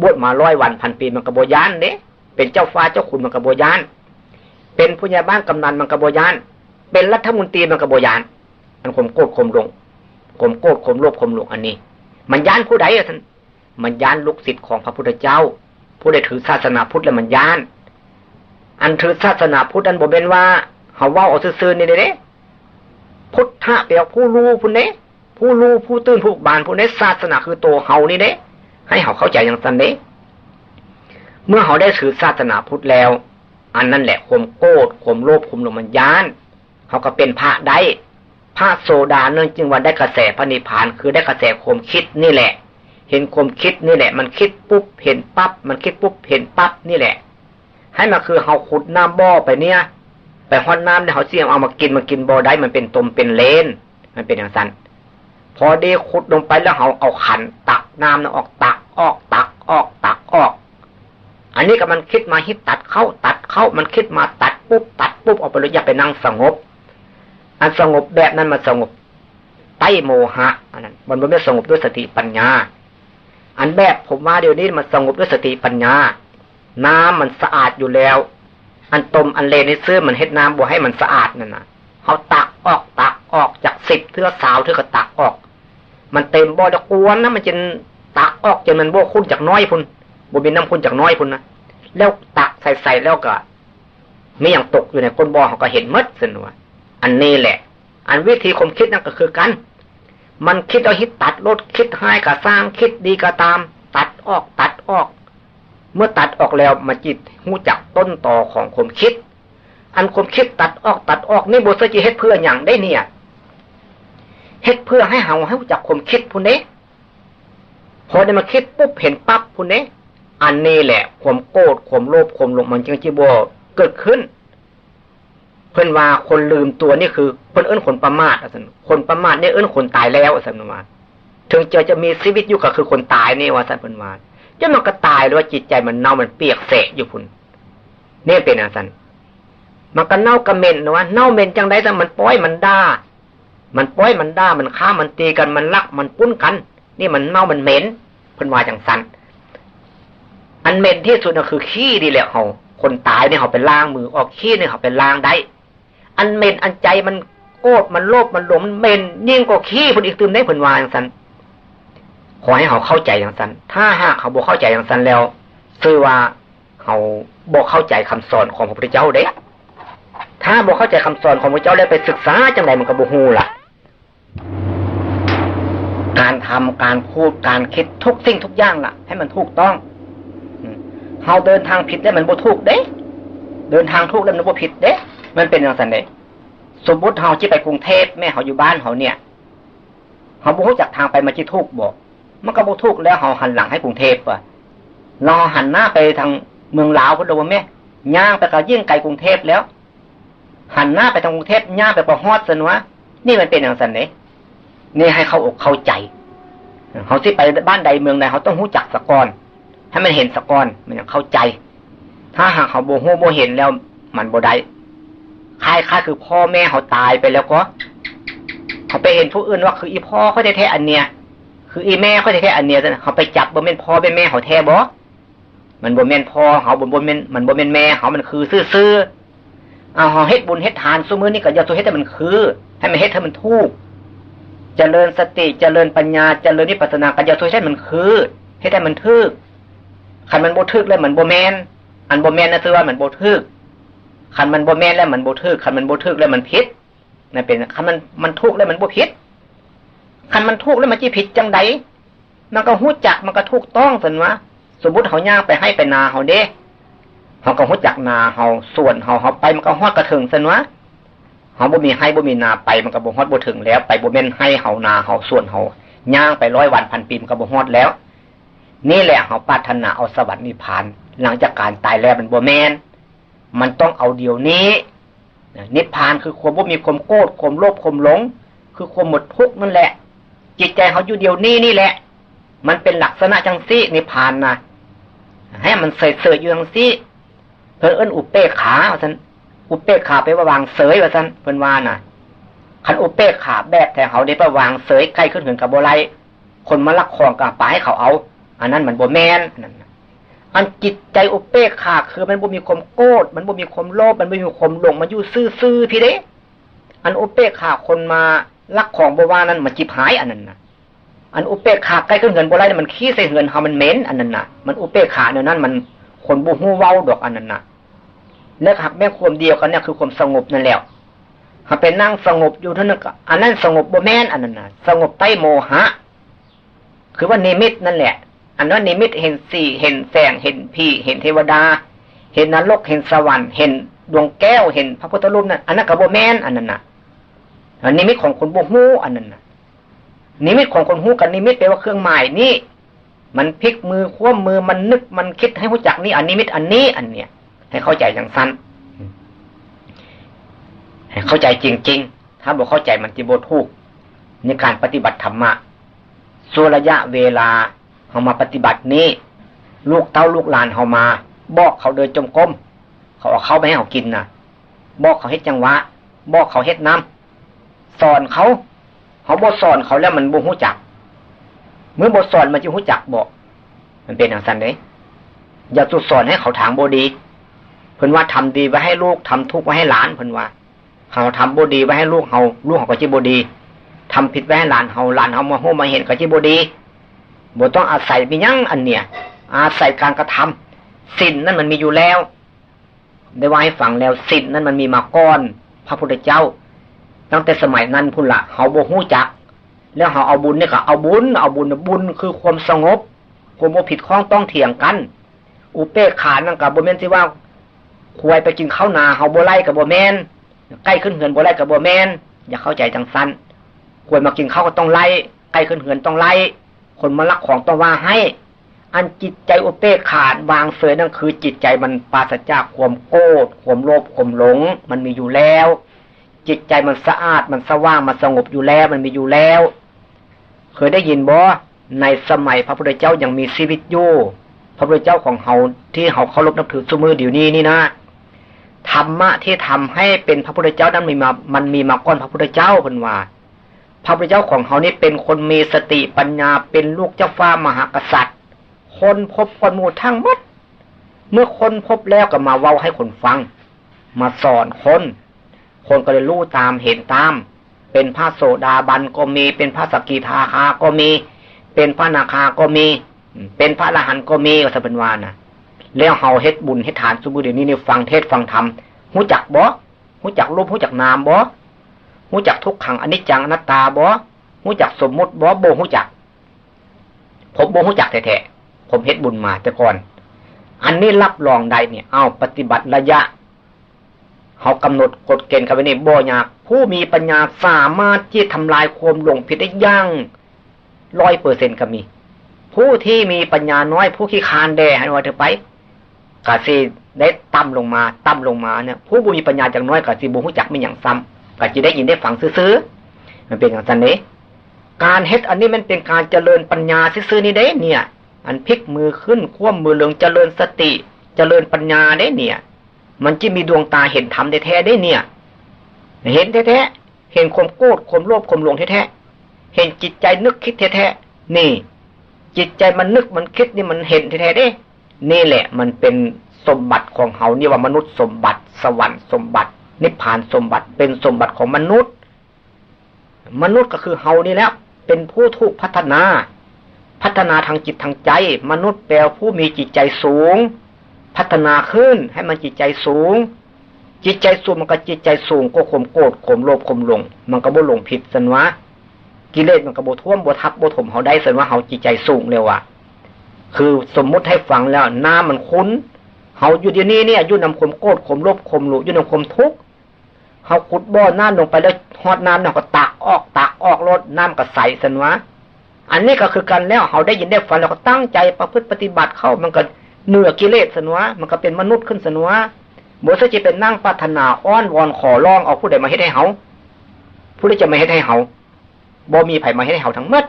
บวชมาร้อยวันพันปีมันก็โบยานเด้เป็นเจ้าฟ้าเจ้าขุนมันกระโบยาน เป็นผู้ใหญ่บ้านกำนันมันกระโบยาน เป็นรัฐมนตรีมันกระโบยานอันข่มโกรธข่มหลงข่มโกรธข่มโลภข่มหลงอันนี้ มันยานผู้ใดอะท่านมันยานลูกศิษย์ของพระพุทธเจ้า ผู้ใดถือศาสนาพุทธแล้วมันยาน อันถือศาสนาพุทธอันบ่เป็นว่าเขาว่าเอาซื่อๆนี่เด้พุทธะเปลวผู้รู้ผู้เน้ ผู้รู้ผู้ตื่นผู้บานผู้เน้ศาสนาคือตัวเฮานี่เด้ ให้เขาเข้าใจอย่างสันเด้เมื่อเขาได้ถือศาสนาพุทธแล้ว อันนั้นแหละข่มโกรธข่มโลภข่มหลงมันยาน เขาก็เป็นพระได้พระโซดาเนื่องจึงวันได้กระแสพระนิพพาน คือได้กระแสข่มคิดนี่แหละ เห็นข่มคิดนี่แหละ มันคิดปุ๊บเห็นปั๊บมันคิดปุ๊บเห็นปั๊บนี่แหละ ให้มาคือเขาขุดน้ำบ่อไปเนี่ยไปฮอดน้ำเนี่ยเขาเสี่ยงเอามากินมากินบ่อได้มันเป็นตมเป็นเลน มันเป็นอย่างนั้น พอได้ขุดลงไปแล้วเขาเอาขันตักน้ำนออกตักออกตักออกตักออก อันนี้ก็มันคิดมาฮิตตัดเข้าตัดเข้ามันคิดมาตัดปุ๊บตัดปุ๊บออกไปเลยอย่าไปนั่งสงบ อันสงบแบบนั้นมันสงบใต้โมหะอันนั้นมันไม่สงบด้วยสติปัญญา อันแบบผมว่าเดี๋ยวนี้มันสงบด้วยสติปัญญา น้ำมันสะอาดอยู่แล้ว อันตมอันเลนในซื้อมันเฮ็ดน้ำบัวให้มันสะอาดนั่นนะเขาตักออกตักออกจากสิบเทือสาวเทือก็ตักออก มันเต็มบ่อตะกวนนะมันจนตักออกจนมันบ่คุ้นจากน้อยพุ่นบ่มีน้ำคุ้นจากน้อยพุ่นนะแล้วตักใส่ใส่แล้วก็ไม่อย่างตกอยู่ในก้นบ่อเขาก็เห็นมดสนวอันนี้แหละ อันวิธีคมคิดนั่นก็คือกัน มันคิดเอาฮิตตัดลดคิดให้ก็สร้างคิดดีก็ตาม ตัดออกตัดออก เมื่อตัดออกแล้วมาจิตหูจักต้นต่อของคมคิด อันคมคิดตัดออกตัดออกนี่บทสจิเฮ็ดเพื่ออย่างได้เนี่ย เฮ็ดเพื่อให้เฮาให้หูจักความคิดผู้นี้พอได้มาคิดปุ๊บเห็นปั๊บผู้นี้อันนี้แหละ ความโกรธความโลภความหลงมันจึงจีบวเกิดขึ้น เพื่อนว่าคนลืมตัวนี่คือคนเอื้นคนประมาทอะสันคนประมาทนี่เอื้นคนตายแล้วอะสันว่าถึงจะจะมีชีวิตอยู่ก็คือคนตายนี่ว่าสันเพื่อนว่าจนมันก็ตายหรือว่าจิตใจมันเน่ามันเปียกเสะอยู่พุ่นนี่ยเป็นอะไรสันมันก็เน่ากระเม็นนะว่าเน่าเม็นจังไดแต่มันป้อยมันด่า มันป้อยมันด่ามันฆ่ามันตีกันมันลัก มันปุ้นกัน นี่มันเน่ามันเหม็นเพิ่นว่าจังสันอันเหม็นที่สุดก็คือขี้ดีแหละเขาคนตายเนี่ยเขาไปล้างมือออกขี้เนี่ยเขาไปล้างได้ อันเหม็นอันใจมันโกรธมันโลภมันหลงมันเหม็นยิ่งกว่าขี้คนอีกตื่นได้เพิ่นว่าจังสันขอให้เขาเข้าใจอย่างนั้นถ้าหากเขาบอกเข้าใจอย่างนั้นแล้วคือว่าเขาบอกเข้าใจคำสอนของพระพุทธเจ้าเด้ถ้าบอกเข้าใจคำสอนของพระเจ้าแล้วไปศึกษาจังไรมันก็บูฮูล่ะ การทำการพูดการคิดทุกสิ่งทุกอย่างล่ะ ให้มันถูกต้องเขาเดินทางผิดแล้มันบ่ถูกเด้เดินทางถูกแล้วมันบ่ผิดเด้ มันเป็นอย่างนั้นเด้สมมติเขาจีไปกรุงเทพแม่เขาอยู่บ้านเขาเนี่ยเขาบ่รู้จักทางไปมาจีถูกบอกมันก็บ่ทุกแล้วเขาหันหลังให้กรุงเทพอะรอหันหน้าไปทางเมืองลาวพุทธวแม่ย่างไปก็ยิ่งไกลกรุงเทพแล้ว หันหน้าไปทางกรุงเทพย่างไปประฮอดสนวะนี่มันเป็นอย่างสันเน นี่ให้เขาอกเข้าใจเขาที่ไปบ้านใดเมืองใดเขาต้องรู้จักสะกอนให้มันเห็นสะกอนมันเข้าใจ ถ้าหากเขาโบโฮโบเห็นแล้วมันโบได้ค่ายค่าคือพ่อแม่เขาตายไปแล้วก็ เขาไปเห็นผู้อื่นว่าคืออีพ่อเขาแท้ๆอันเนี้ยคืออีแม่เขาแท้ๆอันเนี้ยเขาไปจับบ่แม่นพ่อเป็นแม่เขาแท้บ่มันบ่แม่นพ่อเขาบ่บ่แม่นมันบ่แม่นแม่เขามันคือซื่อๆเอาเฮ็ดบุญเฮ็ดทานสมือนี่ก็อย่าตัวเฮ็ดให้มันคือ ให้มันเฮ็ดให้มันถูก เจริญสติเจริญปัญญาเจริญนิพพานากัญญาตัวให้มันคือเฮ็ดให้มันทึกคันมันบ่ทึกแล้วมันโบแมนอันโบแมนนั่นคือว่ามันโบทึกคันมันโบแมนแล้วมันโบทึกคันมันโบทึกแล้วมันผิดนั่นเป็นคันมันมันทุกแล้วมันโบ่ผิดคันมันทุกแล้วมันจีผิดจังไดมันก็หู้จักมันก็ถูกต้องสินวะสมมุติเขาย่างไปให้ไปนาเขาเด้เขาก็หู้จักนาเขาส่วนเขาเขาไปมันก็ฮอดกระถึงสินวะ เขาบ่มีให้บ่มีนาไปมันก็บ่ฮอดบ่ถึงแล้ว ไปบ่แม่นให้เขานาเขาส่วนเขาย่างไปร้อยวันพันปีมันก็บ่ฮอดแล้ว นี่แหละเขาปรารถนาเอาสวรรค์นิพพาน หลังจากการตายแล้วมันบ่แมนมันต้องเอาเดี๋ยวนี้นิพพานคือความบ่มีความโกรธความโลภความหลง คือความหมดทุกข์นั่นแหละ จิตใจเขาอยู่เดียวนี้นี่แหละ มันเป็นลักษณะจังซี่นิพพานนะให้มันเสยเสยอยู่จังซี่เพิ่นเอิ้นอุเปขาว่าน อุเปกขาไปว่าวางเสยว่าซั่นเพิ่นว่าน่ะคันอุเปกขาแบบแต่เขาได้ไปวางเสยใกล้ขึ้นถึงกับโบไรคนมาลักของกับปาให้เขาเอา อันนั้นมันโบแมนนั่นอันจิตใจอุเปกขาคือมันบ่มีความโกรธมันบ่มีความโลภมันบ่มีความหลงมันอยู่ซื่อๆพี่เด้ อันอุเปกขาคนมาลักของบว่านั้นมันจิบหายอันนั้นนะอันอุเปกขาใกล้ขึ้นเงินโบราณมันขี้ใส่เงินเฮามันเหม็นอันนั้นนะมันอุเปกขาเนี่ยนั้นมันคนบูฮู้เว้าดอกอันนั้นนะ แล้วหักแม่ความเดียวกันเนี่ยคือความสงบนั่นแหละหากเป็นนั่งสงบอยู่เท่านั้นอันนั้นสงบบ่แม่นอันนั้นนะสงบใต้โมหะ คือว่านิมิตนั่นแหละ อันนั้นนิมิตเห็นสี่เห็นแสงเห็นพี่ เห็นเทวดา เห็นนรกเห็นสวรรค์เห็นดวงแก้วเห็นพระพุทธรูปนั่นอันนั้นกับโบแมนอันนั้นนะอันนิมิตของคนโบฮู้อันนั้นนะนิมิตของคนฮู้กันนิมิตแปลว่าเครื่องหมายนี่มันพลิกมือคว่ำมือมันนึกมันคิดให้รู้จักนี่อันนิมิตอันนี้อันเนี้ย ให้เข้าใจอย่างสั้นให้เข้าใจจริง ๆ ถ้าบอกเข้าใจมันจะโบทูกในการปฏิบัติธรรมะส่วนระยะเวลาเขามาปฏิบัตินี้ ลูกเต้าลูกหลานเขามา บอกเขาเดินจมก้มเขาเอาเข้าไปให้เขากินนะบอกเขาเฮ็ดจังหวะ บอกเขาเฮ็ดน้ำสอนเขา เขาบทสอนเขาแล้วมันบ่หูจัก เมื่อบทสอนมันจะหูจักบอกมันเป็นอย่างสั้นเลยอย่าตุดสอนให้เขาถางโบดี เพิ่นว่าทำดีไว้ให้ลูกทำทุกข์ไว้ให้หลานเพิ่นว่าเขาทำโบดีไว้ให้ลูกเขาลูกเขาก็จิโบดีทำผิดไว้ให้หลานเขาหลานเขามาโหมาเห็นก็จิโบดีบ่ต้องอาศัยมียั่งอันเนี้ยอาศัยการกระทำสินนั่นมันมีอยู่แล้ว ได้ว่าให้ฟังแล้วสินนั้นมันมีมาก่อน พระพุทธเจ้า ตั้งแต่สมัยนั้นพุ่นละเขาโบหูจัก แล้วเขาเอาบุญเนี่ยก็เอาบุญ เอาบุญบุญคือความสงบความโมผิดข้องต้องเถียงกัน อุเปกขานั่งกับโบเมนที่ว่า ควายไปกินข้าวนาเขาโบไล่กับโบแมนใกล้ขึ้นเหือนโบไล่กับโบแมนอย่าเข้าใจจังสั้นควายมากินข้าวก็ต้องไล่ใกล้ขึ้นเหือนต้องไล่คนมาลักของต้องว่าให้ อันจิตใจอุเปกขาดวางเสยนั่นคือ จิตใจมันปราศจากความโกรธความโลภความหลง มันมีอยู่แล้ว จิตใจมันสะอาดมันสว่างมันสงบอยู่แล้วมันมีอยู่แล้ว เคยได้ยินบ่ในสมัยพระพุทธเจ้ายังมีชีวิตอยู่พระพุทธเจ้าของเฮาที่เฮาเคารพนับถือสมือเดี๋ยวนี้นี่นะ ธรรมะที่ทำให้เป็นพระพุทธเจ้านั้นมีมา มันมีมาก่อนพระพุทธเจ้าเป็นว่า พระพุทธเจ้าของเฮานี่เป็นคนมีสติปัญญาเป็นลูกเจ้าฟ้ามหากษัตริย์ คนพบคนหมู่ทั้งหมด เมื่อคนพบแล้วก็มาเว้าให้คนฟัง มาสอนคน คนก็เลยรู้ตามเห็นตาม เป็นพระโสดาบันก็มี เป็นพระสกิทาคาก็มี เป็นพระนาคาก็มี เป็นพระอรหันต์ก็มีก็จะเป็นวาน่ะ แล้วเฮาเฮ็ดบุญเฮ็ดทานสุบุเดี๋ยวนี้นี่ฟังเทศฟังธรรมหูจักบ่หูจักรูปหูจักนามบ่หูจักทุกขังอนิจจังอนัตตาบ่หูจักสมมุติบ่โบหูจัก ผมโบหูจักแท้ๆผมเฮ็ดบุญมาแต่ก่อน อันนี้รับรองได้เนี่ย เอาปฏิบัติระยะเขากำหนดกฎเกณฑ์กันไว้ในบ่อยาก ผู้มีปัญญาสามารถที่ทำลายความหลงผิดได้ยั่งร้อยเปอร์เซ็นก็มี ผู้ที่มีปัญญาน้อยผู้ขี้คานแด่ให้ว่าเธอไป กาซีได้ต่ำลงมาต่ำลงมาเนี่ยผู้บุมีปัญญาจากน้อยกาซีบุหุจักไม่อย่างซ้ำกาจีได้ยินได้ฟังซื้อๆมันเป็นอย่างนั้นเองการเฮ็ดอันนี้มันเป็นการเจริญปัญญาซื้อๆนี่เด้เนี่ย อันพลิกมือขึ้นคว่ำมือลงเจริญสติ เจริญปัญญาได้เนี่ย มันจะมีดวงตาเห็นธรรมแท้ได้เนี่ย เห็นแท้ๆเห็นความโกรธความโลภความหลงแท้ๆเห็นจิตใจนึกคิดแท้ๆนี่ จิตใจมันนึกมันคิดนี่มันเห็นแท้ๆได้ นี่แหละ มันเป็นสมบัติของเขานี่ว่ามนุษย์สมบัติ สวรรค์สมบัติ นิพพานสมบัติ เป็นสมบัติของมนุษย์ มนุษย์ก็คือเฮานี่แล้ว เป็นผู้ถูกพัฒนา พัฒนาทางจิตทางใจ มนุษย์แปลผู้มีจิตใจสูง พัฒนาขึ้นให้มันจิตใจสูง จิตใจสูงมันก็จิตใจสูงก็ข่มโกรธข่มโลภข่มหลง มันก็บ่หลงผิดสันวะกิเลสมันก็บ่ท่วมบ่ทับบ่ถมเขาได้สันว่าเขาจิตใจสูงเร็วอะ คือสมมุติให้ฟังแล้วน้ามันคุ้นเขาอยู่เดี๋ยวนี้เนี่ยยุ่นำข่มโกรธข่มลภข่มหลุยุ่นำข่มทุกเขาขุดบ่อน้ำลงไปแล้วหอดน้ำเนี่ยก็ตักออกตักออกรถน้ำก็ใสสันวะอันนี้ก็คือกันแล้วเขาได้ยินได้ฟังแล้วก็ตั้งใจประพฤติปฏิบัติเข้ามันก็เหนือกิเลสสนวะมันก็เป็นมนุษย์ขึ้นสนวะบทจะเป็นนั่งปรารถนาอ้อนวอนขอร้องเอาผู้ใดมาให้ให้เขาผู้ใดจะมาให้ให้เขาบ่มีไผมาให้ให้เขาทั้งหมด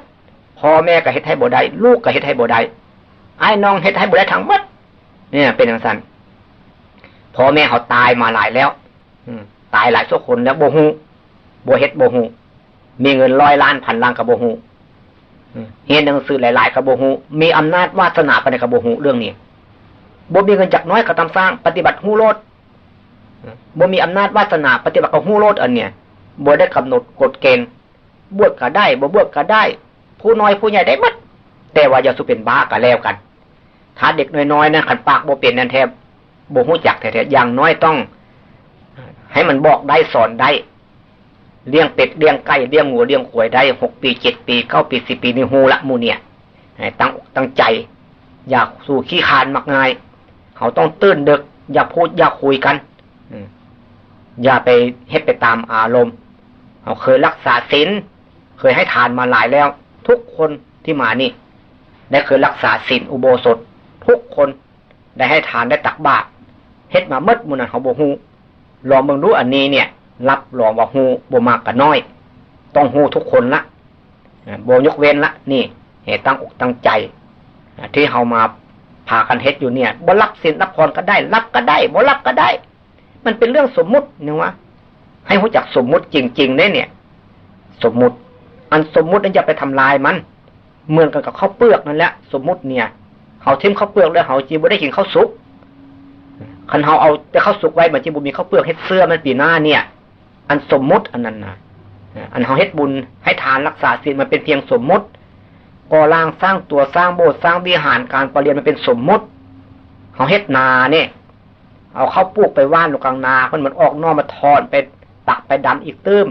พ่อแม่ก็เฮ็ดให้บ่ได้ลูกก็เฮ็ดให้บ่ได้ ไอ้น้องเฮ็ดให้บ่ได้ทั้งหมดเนี่ยเป็นอย่างนั้นพ่อแม่เขาตายมาหลายแล้ว อืตายหลายสักคนแล้วโบหูโบเฮ็ดโบหูมีเงินร้อยล้านพันล้านกับโบหูเห็นหนังสือหลาย ๆกระโบหูมีอำนาจวาสนาไปในกระโบหูเรื่องนี้บ่มีเงินจากน้อยกระทำสร้าง ปฏิบัติหูโลดบ่มีอำนาจวาสนาปฏิบัติกับหูโลดอันเนี้ยบ่ได้กำหนดกฎเกณฑ์บวชก็ได้บ่บวชก็ได้ ผู้น้อยผู้ใหญ่ได้หมดแต่ว่าอย่าสุเป็นบ้าก็แล้วกัน ถ้าเด็กน้อยๆนั้นขันปากโบเป็นนั่นแทบโบหูจักแท้ๆอย่างน้อยต้อง ให้มันบอกได้สอนได้เลี้ยงเป็ดเลี้ยงไก่เลี้ยงงูเลี้ยงขวยได้หกปีเจ็ดปีเก้าปีสิบปีนี่ฮูละมูเนี่ยตั้งตั้งใจ อยากสู่ขี้คานมักง่ายเขาต้องตื้นเด็กอย่าพูดอย่าคุยกันอย่าไปเฮ็ดไปตามอารมณ์เขาเคยรักษาศีลเคยให้ทานมาหลายแล้ว ทุกคนที่มานี่ ได้เคยรักษาศีลอุโบสถ ทุกคนได้ให้ทานได้ตักบาตรเฮ็ดมาเมดมุนันเขาบอกฮูลองเมืองรู้อันนี้เนี่ย รับรองว่าฮูบ่มากกับน้อย ต้องฮูทุกคนละโบยกเว้นละ นี่เหตุตั้งอกตั้งใจ ที่เขามาพากันเฮ็ดอยู่เนี่ยบ่รับศีลรับพรก็ได้ รับก็ได้บ่รับก็ได้ มันเป็นเรื่องสมมุตินี่วะให้รู้จักสมมุติจริงๆเนี่ยเนี่ย สมมุติ อันสมมุตินั้นจะไปทำลายมันเหมือนกันกับข้าวเปลือกนั่นแหละ สมมุติเนี่ย เขาทิ่มข้าวเปลือกแล้วเขาจีบุได้กินข้าวสุกคันเขาเอาแต่ข้าวสุกไว้มันจีบุมีข้าวเปลือกเฮ็ดเสื้อมันปีหน้าเนี่ย อันสมมุติอันนั้นนะอันเขาเฮ็ดบุญให้ทานรักษาศีลมันเป็นเพียงสมมุติก่อร่างสร้างตัวสร้างโบสถ์สร้างวิหารการประเรียนมันเป็นสมมุติเขาเฮ็ดนาเนี่ย เอาเข้าปลูกไปว่านลูกกลางนาเพิ่นมันออกนอกมาทอนไปตักไปดำอีกตื้ม